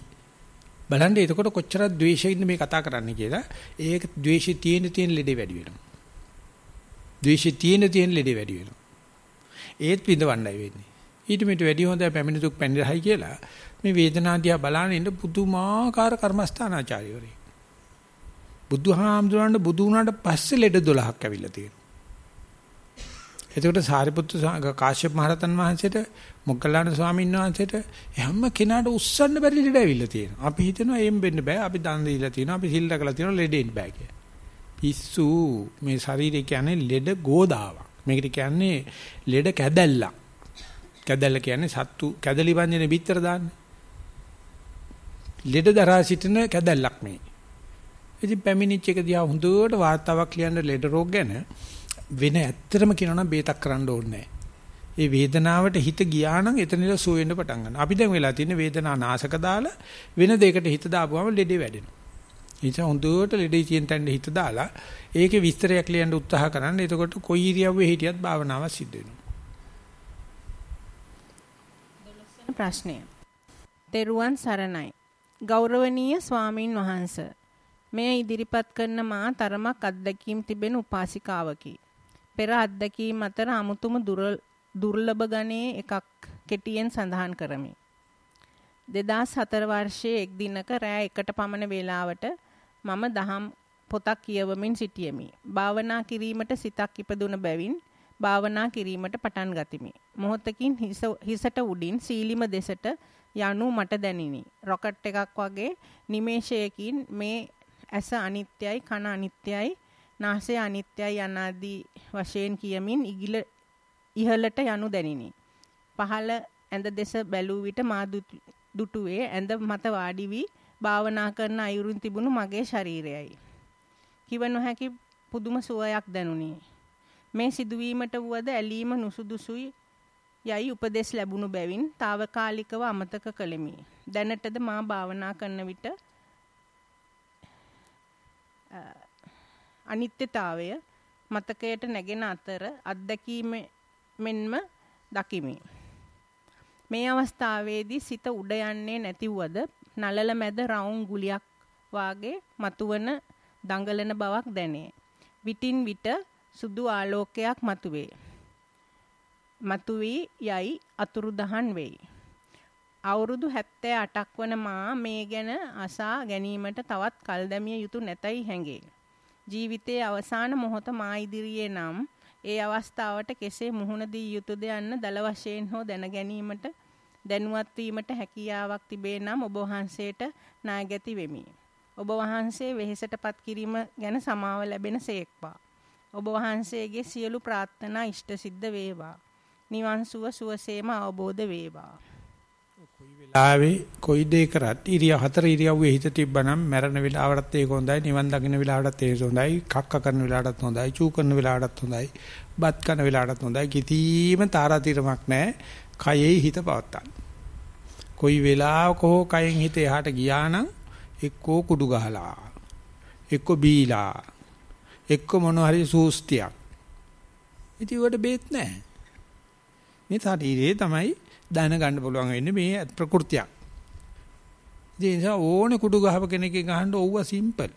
A: බලන්න එතකොට කොච්චර ද්වේෂයෙන් මේ කතා කරන්නේ කියලා ඒක ද්වේෂය තියෙන තියෙන ලෙඩේ වැඩි වෙනවා. ද්වේෂය තියෙන තියෙන ලෙඩේ වැඩි වෙනවා. ඒත් විඳවන්නයි වෙන්නේ. ඊට මෙට වැඩි හොඳ පැමිණි දුක් පැනිරහයි කියලා මේ වේදනාදියා බලන ඉන්න පුදුමාකාර කර්මස්ථානාචාර්යවරේ. බුදුහාමුදුරන්ට බුදු වුණාට පස්සේ ලෙඩ 12ක් ඇවිල්ලා තියෙනවා. එතකොට සාරිපුත්තු කාශ්‍යප මහරතන් වහන්සේට මොග්ගල්ලාන ස්වාමීන් වහන්සේට හැම කෙනාට උස්සන්න බැරි ලෙඩ ඇවිල්ලා තියෙනවා. අපි හිතනවා එම් වෙන්න බෑ. අපි දන් දීලා තියෙනවා. අපි සිල් රැකලා තියෙනවා ලෙඩෙන්න බෑ කියලා. පිස්සු මේ ශරීරය කියන්නේ ලෙඩ ගෝදාවක්. මේකට කියන්නේ ලෙඩ කැදැල්ලක්. කැදැල්ල කියන්නේ සත්තු කැදලි වන්දනේ බිත්තර දාන්නේ. ලෙඩ දරා සිටින කැදැල්ලක් මේ. ඉතින් පැමිණිච් එක දිහා හොඳට වාර්තාවක් ලියන්න ලෙඩ රෝග ගැන වෙන ඇත්තටම කියනවා නම් බේතක් කරන්න ඕනේ ඒ වේදනාවට හිත ගියා නම් එතනilla සුව වෙන්න පටන් ගන්නවා. අපි දැන් වෙලා තියෙන වේදනා නාශක දාලා වෙන දෙයකට හිත දාපුවම ලෙඩේ වැඩෙනවා. ඒ නිසා හොඳට ලෙඩේ තියෙන තැනට හිත දාලා ඒකේ විස්තරයක් ලියන්න උත්සාහ කරන්න. එතකොට කොයි ඉරියව්වේ හිටියත් භාවනාව සිද්ධ වෙනවා.
B: ප්‍රශ්නය. තෙරුවන් සරණයි. ගෞරවනීය ස්වාමින් වහන්සේ මෙය ඉදිරිපත් කරන මා තරමක් අත්දැකීම් තිබෙන උපාසිකාවකි. පෙර අත්දැකීම් අතර අමුතුම දුර්ලභ ගණයේ එකක් කෙටියෙන් සඳහන් කරමි. 2004 වර්ෂයේ එක් දිනක රෑ එකට පමණ වේලාවට මම දහම් පොතක් කියවමින් සිටියෙමි. භාවනා කිරීමට සිතක් ඉපදුන බැවින් භාවනා කිරීමට පටන් ගතිමි. මොහොතකින් හිසට උඩින් සීලිම දෙසට යනු මට දැනිනි. රොකට් එකක් වගේ නිමේෂයකින් මේ ඇස අනිත්‍යයි කන අනිත්‍යයි නාසය අනිත්‍යයි යනාදී වශයෙන් කියමින් ඉගිල ඉහළට යනු දැනිනි. පහළ ඇඳ දෙස බැලූ විට මා දුටුවේ ඇඳ මත වාඩි වී භාවනා කරන අයුරින් තිබුණු මගේ ශරීරයයි. කිව නොහැකි පුදුම සුවයක් දැනුනි. මේ සිදුවීමට වුවද ඇලීම නුසුදුසුයි යයි උපදෙස් ලැබුණු බැවින් తాවකාලිකව අමතක කළෙමි. දැනටද මා භාවනා කරන විට අනිත්‍යතාවය මතකයට නැගෙන අතර අත්දැකීම මෙන්ම දකිමි. මේ අවස්ථාවේදී සිත උඩ යන්නේ නැතිවද නලල මැද රවුම් ගුලියක් වාගේ මතුවන දඟලන බවක් දැනේ. විටින් විට සුදු ආලෝකයක් මතුවේ. මතුවී යයි අතුරුදහන් වෙයි. අවුරුදු 78ක් වන මා මේ ගැන අසා ගැනීමට තවත් කල් දැමිය යුතු නැතයි හැඟේ. ජීවිතයේ අවසාන මොහොත මා ඉදිරියේ නම් ඒ අවස්ථාවට කෙසේ මුහුණ දී යුතුද යන්න දල වශයෙන් හෝ දැන ගැනීමට දැනුවත් වීමට හැකියාවක් තිබේ නම් ඔබ වහන්සේට නායගති වෙමි. ඔබ වහන්සේ වෙහෙසටපත් කිරීම ගැන සමාව ලැබෙන සේක්වා. ඔබ වහන්සේගේ සියලු ප්‍රාර්ථනා ඉෂ්ට සිද්ධ වේවා. නිවන් සුව සුවසේම අවබෝධ වේවා.
A: කොයි වෙලාවේ කොයි දේ කරත් ඉරිය හතර ඉරියව්වේ හිත තිබ්බනම් මැරෙන වෙලාවටත් ඒක හොඳයි නිවන් දකින්න වෙලාවටත් ඒක හොඳයි කක්ක කරන වෙලාවටත් හොඳයි චූ කරන වෙලාවටත් හොඳයි බත් කන වෙලාවටත් හොඳයි. කිසිම තාරාතිරමක් නැහැ. කයෙහි හිත පවත්තන්න. කොයි වෙලාවක හෝ කයෙන් හිත එහාට ගියා නම් එක්කෝ කුඩු ගහලා එක්කෝ බීලා එක්කෝ මොන හරි සූස්තියක්. ඉතින් උඩ බේත් නැහැ. මේ ශරීරයේ තමයි දැනගන්න පුළුවන් වෙන්නේ මේ ප්‍රകൃතියක්. ඒ නිසා ඕනේ කුඩු ගහව කෙනෙක්ගේ ගහන්න ඕව සිම්පල්.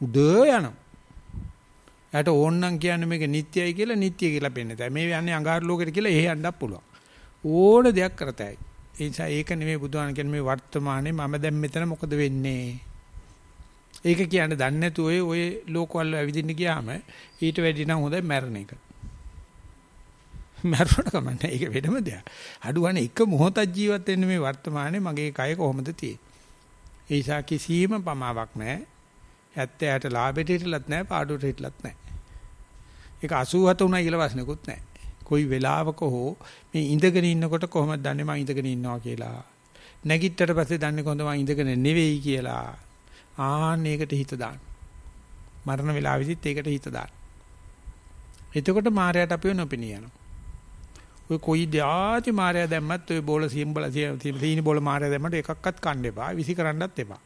A: උඩ යනවා. යාට ඕන්නම් කියන්නේ මේක නිට්ටයයි කියලා නිට්ටය කියලා පෙන්නේ. දැන් මේ යන්නේ අඟහරු ලෝකෙට කියලා එහෙ යන්නත් පුළුවන්. ඕන දෙයක් කරතයි. ඒ නිසා ඒක නෙමෙයි බුදුහාම කියන්නේ මේ වර්තමානයේ මම දැන් මෙතන මොකද වෙන්නේ? ඒක කියන්නේ දන්නේ නැතු ඔය ඔය ලෝකවල ඇවිදින්න ගියාම ඊට වැඩි නම් හොඳයි මැරණ එක. *laughs* මරුණට කමන්නේ. ඒක වෙනම දෙයක්. අඩුවනේ එක මොහොතක් ජීවත් වෙන්න මේ වර්තමානයේ මගේ කය කොහොමද තියෙන්නේ. ඒ නිසා කිසිම පමාවක් නැහැ. 70ට ලාභෙට හිටලත් නැහැ, පාඩුවට හිටලත් නැහැ. ඒක 87 උනා කියලා වස්නකුත් නැහැ. කොයි වෙලාවක හෝ මේ ඉඳගෙන ඉන්නකොට කොහොමද දන්නේ මම ඉඳගෙන ඉන්නවා කියලා. නැගිට්ටට පස්සේ දන්නේ කොහොමද මම ඉඳගෙන නෙවෙයි කියලා. ආන්න ඒකට හිත දාන්න. මරණ වෙලාවෙදිත් ඒකට හිත දාන්න. එතකොට මායයට අපිව නොපෙනී යනවා. ඔය කොයි ධාති මායя දැම්මත් ඔය බෝල සිම්බල සීනි බෝල මායя දැම්මට එකක්වත් කන්න එපා. විසි කරන්නත් එපා.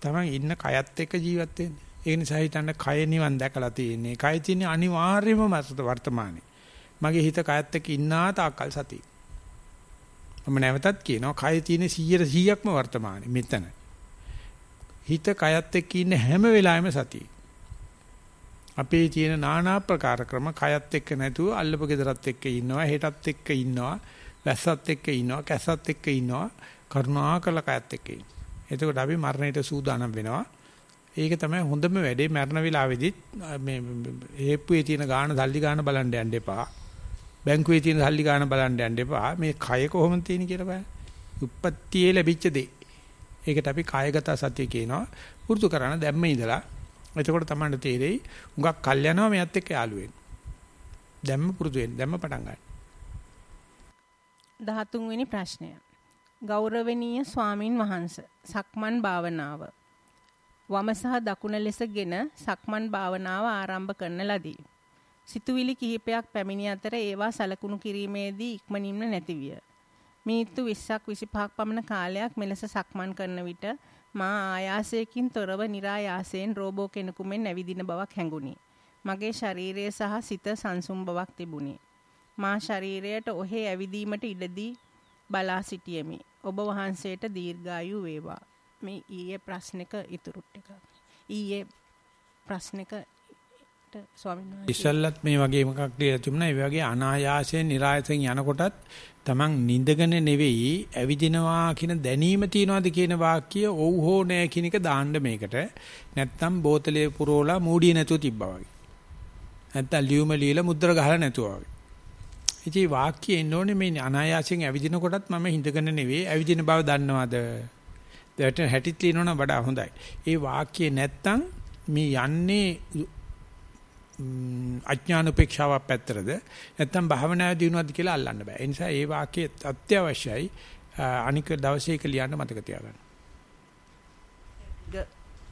A: තමන් ඉන්න කයත් එක්ක ජීවත් වෙන්න. ඒ නිසා හිතන්න කය නිවන් දැකලා තියෙන්නේ. කය තියෙන්නේ අනිවාර්යම වර්තමානයේ. මගේ හිත කයත් එක්ක ඉන්නා තාක්කල් සතිය. මම නැවතත් කියනවා කය තියෙන 100%ක්ම වර්තමානයේ මෙතන. හිත කයත් එක්ක ඉන්න හැම වෙලාවෙම සතිය. අපේ තියෙන নানা ප්‍රකාර ක්‍රම කයත් එක්ක නැතුව අල්ලපු gedarat එක්ක ඉන්නවා හෙටත් එක්ක ඉන්නවා වැස්සත් එක්ක ඉන්නවා කැස්සත් එක්ක ඉන්නවා කරුණාකර කයත් එක්ක ඉන්නවා. එතකොට අපි මරණයට සූදානම් වෙනවා. ඒක තමයි හොඳම වැඩේ මරණ වෙලාවේදීත් මේ හේප්පුවේ තියෙන ගාන සල්ලි ගාන බලන්න යන්න එපා. බැංකුවේ තියෙන සල්ලි ගාන බලන්න යන්න එපා. මේ කය කොහොමද තියෙන්නේ කියලා බලන්න. උප්පත්තියේ ලැබිච්ච දේ. ඒකට අපි කායගත සතිය කියනවා. පුරුදු කරන දැම්ම ඉඳලා. එතකොට තමයි තේරෙයි. උඟක් කල් යනවා මෙයත් එක්ක යාළු වෙන්න. දැම්ම පුරුදු වෙන්න. දැම්ම පටන් ගන්න.
B: 13 වෙනි ප්‍රශ්නය. ගෞරවනීය ස්වාමින් වහන්සේ සක්මන් භාවනාව වම සහ දකුණ ලෙසගෙන සක්මන් භාවනාව ආරම්භ කරන ලදී. සිතුවිලි කිහිපයක් පැමිණි අතර ඒවා සලකුණු කිරීමේදී ඉක්මනින්ම නැතිවිය. මිනිත්තු 20ක් 25ක් පමණ කාලයක් මෙලෙස සක්මන් කරන විට මා ආයාසයෙන් තොරව નિરાයාසයෙන් රෝබෝ කෙනෙකු මෙන් ඇවිදින බවක් හැඟුණි. මගේ ශරීරය සහ සිත සංසුම් බවක් තිබුණි. මා ශරීරයට ඔහේ ඇවිදීමට ඉඩදී බලා සිටියෙමි. ඔබ වහන්සේට දීර්ඝායු වේවා. මේ ඊයේ ප්‍රශ්නික ඉතුරු ටික. ඊයේ ප්‍රශ්නික ස්වාමීන් වහන්සේ
A: ඉස්සල්ලත් මේ වගේ මොකක් කියලා තිබුණා. ඒ වගේ අනායාසයෙන් નિરાයසෙන් යනකොටත් Taman නිඳගෙන නෙවෙයි ඇවිදිනවා කියන දැනීම තියනවාද කියන වාක්‍ය ඔව් හෝ නෑ කියන එක දාන්න මේකට. නැත්තම් බෝතලේ පුරෝලා මූඩිය නැතුව තිබ්බා වගේ. නැත්තම් ලියුම ලියලා මුද්‍ර ගහලා නැතුව වගේ. ඉතින් වාක්‍ය එන්න ඕනේ මේ අනායාසයෙන් ඇවිදිනකොටත් මම හිඳගෙන නෙවෙයි ඇවිදින බව දන්නවද? දැට හැටිත් ලියනවනම් වඩා හොඳයි. ඒ වාක්‍යය නැත්තම් මේ යන්නේ අඥාන උපේක්ෂාවක් පැත්තරද නැත්තම් භාවනාවේ දිනුවද කියලා අල්ලන්න බෑ. ඒ නිසා ඒ වාක්‍යය අත්‍යවශ්‍යයි. අනික දවසේ එක ලියන්න මතක තියාගන්න.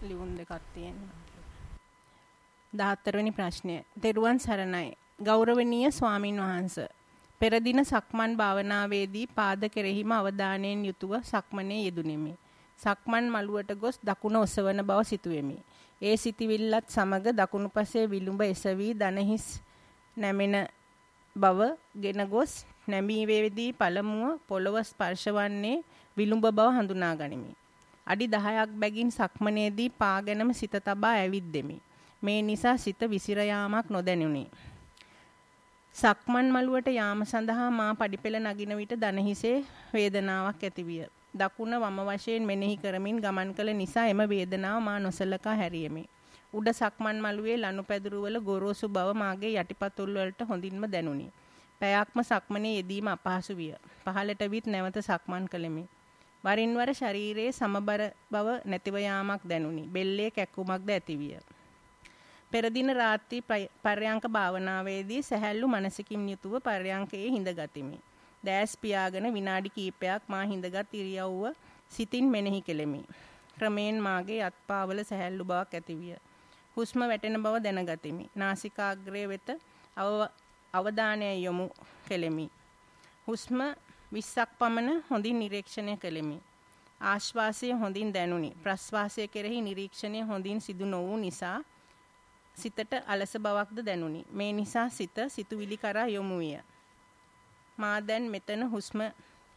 B: ලියුම් දෙකක් තියෙනවා. 14 වෙනි ප්‍රශ්නය. දේරුවන් සරණයි. ගෞරවනීය ස්වාමින් වහන්සේ. පෙර දින සක්මන් භාවනාවේදී පාද කෙරෙහිම අවධානයෙන් යුතුව සක්මනේ යෙදුණෙමි. සක්මන් මළුවට ගොස් දකුණ ඔසවන බව සිතුවෙමි. ඒ සිටිවිල්ලත් සමග දකුණුපසේ විලුඹ එසවි දනහිස් නැමෙන බව ගෙන ගොස් නැමී වේදී පළමුව පොළව ස්පර්ශවන්නේ විලුඹ බව හඳුනා ගනිමි. අඩි 10ක් බැගින් සක්මනේදී පාගෙනම සිත තබා ඇවිද්දෙමි. මේ නිසා සිත විසිර යාමක් නොදැනුනි. සක්මන් මළුවට යාම සඳහා මා පඩිපෙළ නගින විට දනහිසේ වේදනාවක් ඇතිවිය. දකුණ වම වශයෙන් මෙනෙහි කරමින් ගමන් කළ නිසා එම වේදනාව මා නොසලකා හැරියෙමි. උඩ සක්මන් මළුවේ ලනුපැදුරුවල ගොරෝසු බව මාගේ යටිපතුල් වලට හොඳින්ම දැනුනි. පැයක්ම සක්මනේ යෙදීම අපහසු විය. පහළට විත් නැවත සක්මන් කළෙමි. වරින් වර ශරීරයේ සමබර බව නැතිව යාමක් දැනුනි. බෙල්ලේ කැක්කුමක්ද ඇතිවිය. පෙර දින රාත්‍රී පර්යංක භාවනාවේදී සැහැල්ලු මනසකින් යුතුව පර්යංකයේ හිඳගතිමි. දෑස් පියාගෙන විනාඩි කිහිපයක් මා හිඳගත් ඉරියව්ව සිතින් මෙනෙහි කෙලෙමි. ක්‍රමයෙන් මාගේ අත්පාවල සැහැල්ලු බවක් ඇතිවිය. හුස්ම වැටෙන බව දැනගතිමි. නාසිකාග්‍රය වෙත අවධානය යොමු කෙලෙමි. හුස්ම 20ක් පමණ හොඳින් නිරීක්ෂණය කෙලෙමි. ආශ්වාසය හොඳින් දැනුනි. ප්‍රශ්වාසය කෙරෙහි නිරීක්ෂණය හොඳින් සිදු නොවූ නිසා සිතට අලස බවක්ද දැනුනි. මේ නිසා සිත සිතුවිලි කරා යොමු විය. මා දැන් මෙතන හුස්ම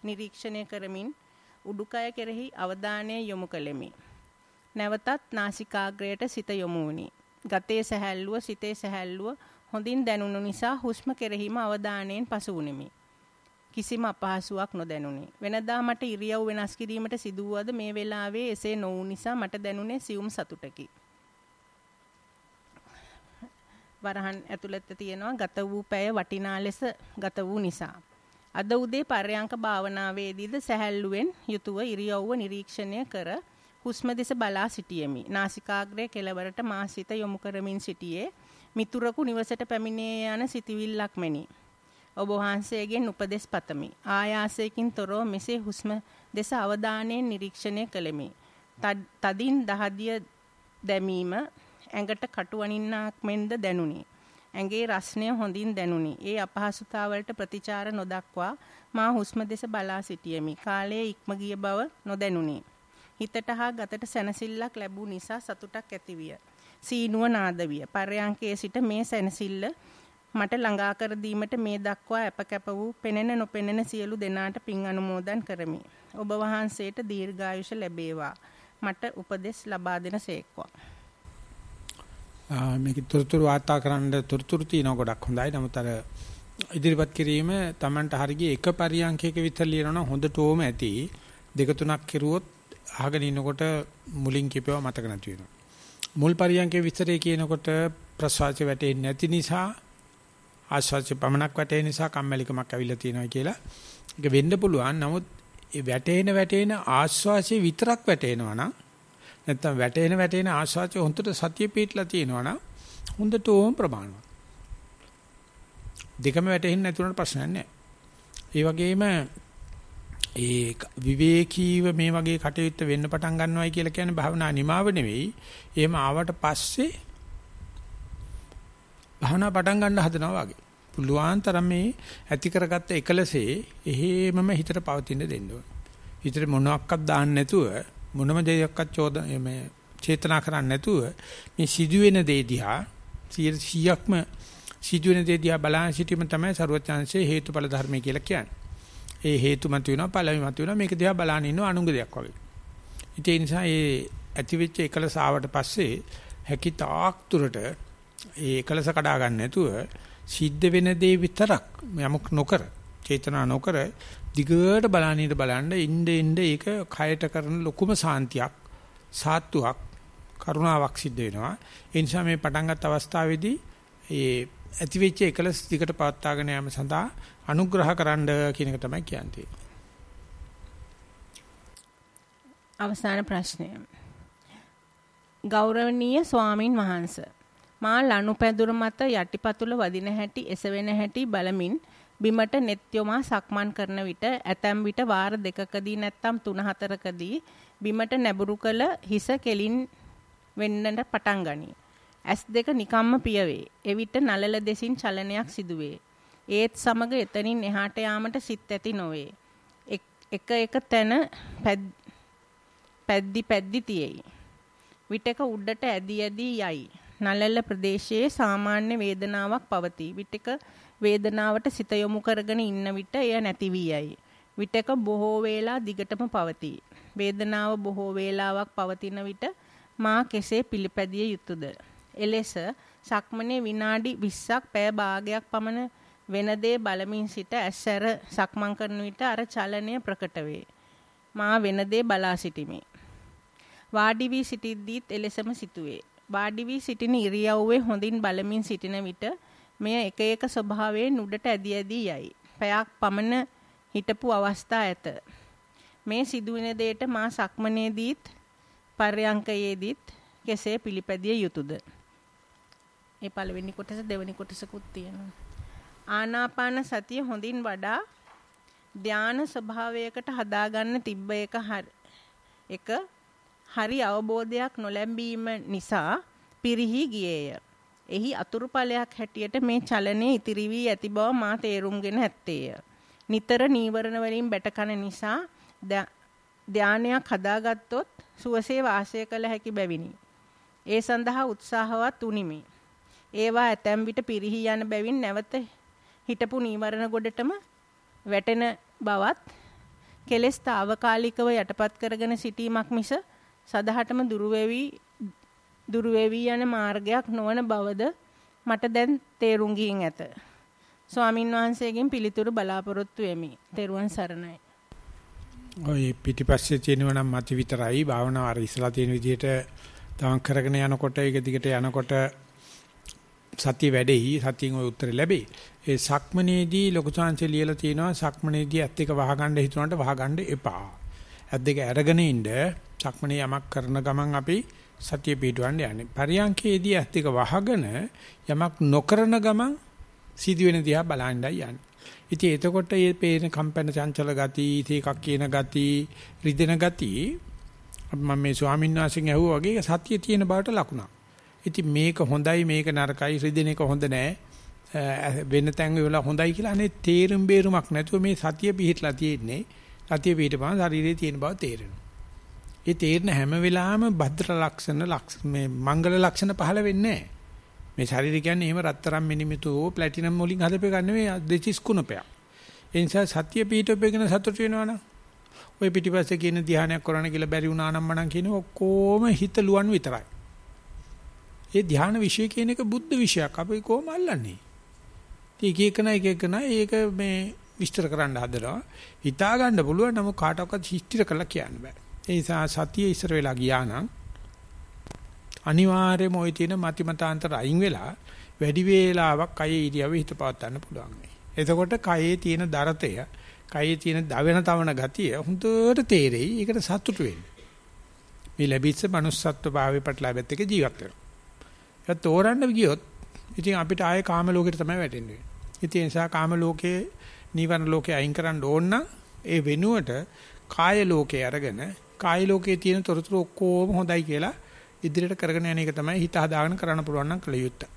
B: නිරීක්ෂණය කරමින් උඩුකය කෙරෙහි අවධානය යොමු කළෙමි. නැවතත් නාසිකාග්‍රයට සිත යොමු වුනි. ගතේ සැහැල්ලුව සිතේ සැහැල්ලුව හොඳින් දැනුණු නිසා හුස්ම කෙරෙහිම අවධානයෙන් පසු වුනිමි. කිසිම අපහසුාවක් නොදැනුනි. වෙනදා මට ඉරියව් වෙනස් කිරීමට සිදුවුවද මේ වෙලාවේ එසේ නොවු නිසා මට දැනුනේ සියුම් සතුටකි. වරහන් ඇතුළත තියෙනවා ගත වූ පැය වටිනා ලෙස ගත වූ නිසා. අද උදේ පර්යංක භාවනාවේදීද සැහැල්ලුවෙන් යුතුව ඉරියව්ව නිරීක්ෂණය කර හුස්ම දෙස බලා සිටියෙමි. නාසිකාග්‍රයේ කෙළවරට මා සිත යොමු කරමින් සිටියේ මිතුරකු නිවසට පැමිණේ යන සිටිවිල්ලක් මෙනි. ඔබ වහන්සේගෙන් උපදෙස් පතමි. ආයාසයෙන් තොරව මෙසේ හුස්ම දෙස අවධානයෙන් නිරීක්ෂණය කළෙමි. තදින් දහදිය දැමීම ඇඟට කටුවනින්නක් මෙන්ද දැනුනි. ඇඟේ රස්නය හොඳින් දැනුනි. ඒ අපහසුතාවලට ප්‍රතිචාර නොදක්වා මා හුස්ම දෙස බලා සිටියෙමි. කාලයේ ඉක්ම ගිය බව නොදැනුනි. හිතට හා ගතට සැනසෙල්ලක් ලැබූ නිසා සතුටක් ඇතිවිය. සීනුව නාද විය. පර්යංකයේ සිට මේ සැනසෙල්ල මට ළඟා කර දීමට මේ දක්වා අපකැප වූ පෙනෙන නොපෙනෙන සියලු දෙනාට පින් අනුමෝදන් කරමි. ඔබ වහන්සේට දීර්ඝායුෂ ලැබේවා. මට උපදෙස් ලබා දෙන සේක්වා.
A: මේක තොරතුරු වාර්තා කරන්න තොරතුරු තියෙන ගොඩක් හොඳයි. නමුත් අර ඉදිරිපත් කිරීම Tamanට හරිය එක පරියන්කයක විතර ලියනවා හොඳටම ඇති. දෙක තුනක් කෙරුවොත් අහගෙන ඉන්නකොට මුලින් කියපේවා මතක නැති වෙනවා. මුල් පරියන්කේ විස්තරේ කියනකොට ප්‍රසවාසය වැටෙන්නේ නැති නිසා ආශ්වාසය පමණක් වැටෙන නිසා කම්මැලිකමක් ඇවිල්ලා තියෙනවා කියලා. ඒක වෙන්න පුළුවන්. නමුත් ඒ වැටෙන වැටෙන ආශ්වාසය විතරක් වැටෙනවා නම් නැත්තම් වැටෙන වැටෙන ආශ්වාසය හොඳට සතිය පිටලා තියෙනවා නම් හොඳට ඕම් ප්‍රමාණවත්. දෙකම වැටෙන්නේ නැතුනට ප්‍රශ්නයක් නැහැ. ඒ වගේම ඒ විවේකීව මේ වගේ කටයුත්ත වෙන්න පටන් ගන්නවයි කියලා කියන්නේ භාවනා නිමාව නෙවෙයි. එහෙම ආවට පස්සේ භාවනා පටන් ගන්න හදනවා වගේ. පුළුවන් තරම් මේ ඇති කරගත්ත එකලසේ එහෙමම හිතට පවතින දෙන්න ඕන. හිතට මොනවත් දාන්න නැතුව මොනම දෙයක්වත් චෝද මේ චේතනා කරන්නේ නැතුව මේ සිදුවෙන දේ දිහා 100ක්ම සිදුවෙන දේ දිහා බලන සිටීම තමයි ਸਰවඥාන්සේ හේතුඵල ධර්මය කියලා කියන්නේ. ඒ හේතු මත වෙනවා ඵල මත වෙනවා මේක දිහා බලන ඉන්න අනුංග දෙයක් වගේ. ඒ නිසා ඒ ඇතිවෙච්ච එකලස ආවට පස්සේ හැකි තාක් දුරට ඒ එකලස කඩා ගන්න නැතුව සිද්ධ වෙන දේ විතරක් යමුක් නොකර චේතනා නොකර දිගට බලන්නීට බලන්න ඉnde ඉnde ඒක කයට කරන ලොකුම සාන්තියක් සාත්තුවක් කරුණාවක් සිද්ධ වෙනවා ඒ නිසා මේ පටන් ගත් අවස්ථාවේදී ඒ ඇතිවෙච්ච එකලස් දිගට පවත්වාගෙන යාම සඳහා අනුග්‍රහ කරන්න කියන එක තමයි කියන්නේ.
B: අවසාන ප්‍රශ්නය. ගෞරවනීය ස්වාමින් වහන්සේ මා ලනුපැදුර මත යටිපතුල වදින හැටි එසවෙන හැටි බලමින් බිමට net යොමා සක්මන් කරන විට ඇතැම් විට වාර දෙකකදී නැත්නම් තුන හතරකදී බිමට නැඹුරු කළ හිස කෙලින් වෙන්නට පටන් ගනී. ඇස් දෙක නිකම්ම පියවේ. එවිට නලල දෙසින් චලනයක් සිදුවේ. ඒත් සමග එතනින් එහාට යාමට සිත් ඇති නොවේ. එක එක තැන පැද්දි පැද්දි තියෙයි. විටක උඩට ඇදි ඇදි යයි. නළල ප්‍රදේශයේ සාමාන්‍ය වේදනාවක් පවතී. විටක වේදනාවට සිත යොමු කරගෙන ඉන්න විට එය නැති වී යයි. විටක බොහෝ වේලා දිගටම පවතී. වේදනාව බොහෝ වේලාවක් පවතින විට මා කෙසේ පිළිපැදිය යුතුද? එලෙස සක්මනේ විනාඩි 20ක් පැය භාගයක් පමණ වෙන දේ බලමින් සිට ඇස්සර සක්මන් කරන විට අර චලනය ප්‍රකට වේ. මා වෙන දේ බලා සිටිමි. වාඩි වී සිටිද්දීත් එලෙසම සිටුවේ. වාඩි වී සිටින ඉරියව්වේ හොඳින් බලමින් සිටින විට මෙය එක එක ස්වභාවයෙන් උඩට ඇදී ඇදී යයි. පැයක් පමණ හිටපු අවස්ථා ඇත. මේ සිදුවෙන දෙයට මා සක්මනේදීත් පර්යංකයේදීත් කෙසේ පිළිපැදිය යුතුද? මේ පළවෙනි කොටස දෙවෙනි කොටසකුත් තියෙනවා. ආනාපාන සතිය හොඳින් වඩා ධාන ස්වභාවයකට හදාගන්න තිබ්බ එක එක හරි අවබෝධයක් නොලැබීම නිසා පිරිහි ගියේය. එහි අතුරුඵලයක් හැටියට මේ චලනය ඉතිරි වී ඇති බව මා තේරුම්ගෙන ඇත්තේය. නිතර නීවරණ වලින් බැටකන නිසා ධානයක් හදාගත්තොත් සුවසේ වාසය කළ හැකි බැවිනි. ඒ සඳහා උත්සාහවත් උනිමි. ඒවා ඇතැම් විට පිරිහි යන බැවින් නැවත හිටපු නීවරණ ගොඩටම වැටෙන බවත් කෙලස් తాවකාලිකව යටපත් කරගෙන සිටීමක් මිස සදහටම දුරු වෙවි දුරු වෙවි යන මාර්ගයක් නොවන බවද මට දැන් තේරුම් ගින් ඇත. ස්වාමින් වහන්සේගෙන් පිළිතුරු බලාපොරොත්තු වෙමි. තෙරුවන් සරණයි.
A: ඔය පිටිපස්සේ තියෙනවා නම් මත විතරයි භාවනාව අර ඉස්සලා තියෙන විදිහට තවන් කරගෙන යනකොට ඒක දිගට යනකොට සතිය වැඩෙයි සතියෙන් ඔය උත්තර ලැබෙයි. ඒ සක්මනේදී ලොකු chance ලියලා තියෙනවා සක්මනේදී ඇත්ත එක වහගන්න හිතුනට වහගන්න එපා. ඇත් දෙක අරගෙන ඉන්න සක්මනේ යමක් කරන ගමන් අපි සතිය පිටවන්න යන්නේ. පරියංකේදී ඇත් එක වහගෙන යමක් නොකරන ගමන් සිදුවෙන දිහා බලන්නයි යන්නේ. ඉතින් එතකොට මේ පේන කම්පන චංචල ගති, තේකක් කියන ගති, රිදෙන ගති මම මේ ස්වාමීන් වහන්සේගෙන් ඇහුවා වගේ සතිය තියෙන බවට ලකුණක්. ඉතින් මේක හොඳයි මේක නරකයි රිදෙන එක හොඳ නෑ. වෙන තැන් වල හොඳයි කියලා අනේ තේරුම් බේරුමක් නැතුව මේ සතිය පිහිටලා තියෙන්නේ. සතිය පිහිටපම ශරීරයේ තියෙන බව තේරෙනවා. ඒ තේරෙන හැම වෙලාවෙම භද්‍ර ලක්ෂණ ලක්ෂ මේ මංගල ලක්ෂණ පහළ වෙන්නේ නැහැ. මේ ශරීරය කියන්නේ එහෙම රත්තරන් මිනිමිතු ප්ලැටිනම් වලින් හදපේ ගන්න නෙවෙයි දෙචිස් කුණපයක්. ඒ නිසා සත්‍ය පිහිටපෙගෙන සතුට වෙනවනම් ඔය පිටිපස්සේ කියන ධානයක් කරන්න කියලා බැරි වුණා නම් මනම් කියන ඔක්කොම හිත ලුවන් විතරයි. ඒ ධාන විශ්ය කියන එක බුද්ධ විශ්යක්. අපි කොහොම අල්ලන්නේ? එක එකන එක එකන ඒක මේ විස්තර කරන්න හදනවා. හිතා ගන්න පුළුවන් නමුත් කාටවත් හිස්තිර කරලා කියන්න බෑ. ඒ නිසා සතිය ඉස්සර වෙලා ගියා නම් අනිවාර්යයෙන්ම ওই තියෙන මතිමතාන්තර අයින් වෙලා වැඩි වේලාවක් කයේ ඉරියව්ව හිත පවත් ගන්න පුළුවන් වෙයි. එතකොට කයේ තියෙන දරතය, කයේ තියෙන දවෙන තවන ගතිය හුදුට තේරෙයි. ඒකට සතුටු වෙන්න. මේ ලැබිච්ච manussත්ව භාවයේ පැටලෙත් එක ජීවත් වෙනවා. ඒක තෝරන්න ගියොත් ඉතින් අපිට ආයේ කාම ලෝකෙට තමයි වැටෙන්නේ. ඉතින් ඒ නිසා කාම ලෝකේ නිවන ලෝකේ අයින් කරන්න ඕන නම් ඒ වෙනුවට කාය ලෝකේ අරගෙන කාය ලෝකයේ තියෙන තොරතුරු ඔක්කොම හොඳයි කියලා ඉදිරියට කරගෙන යන එක තමයි හිත හදාගෙන කරන්න පුළුවන් නම් කළ යුත්තේ.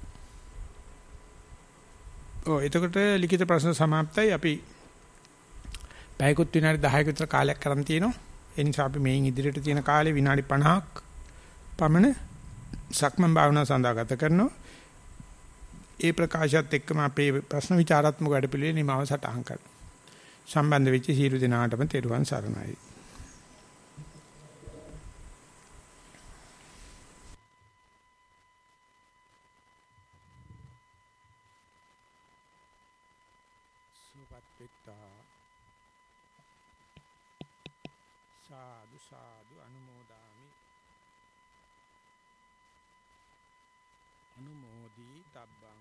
A: ඔව් එතකොට ලිඛිත ප්‍රශ්න સમાප්තයි අපි පැයකුත් විනාඩි 10ක විතර කාලයක් කරන් තියෙනවා. ඒ නිසා අපි මේන් ඉදිරියට තියෙන කාලේ විනාඩි 50ක් පමණ සක්මන් භාවනාව සඳහා ගත කරනවා. ඒ ප්‍රකාශයත් එක්කම අපේ ප්‍රශ්න විචාරාත්මක වැඩපිළිවෙල නිමාව සටහන් කරනවා. සම්බන්ධ වෙච්ච සියලු දෙනාටම තෙරුවන් සරණයි. සුවපත් වෙත්තා සාදු සාදු අනුමෝදාමි අනුමෝදී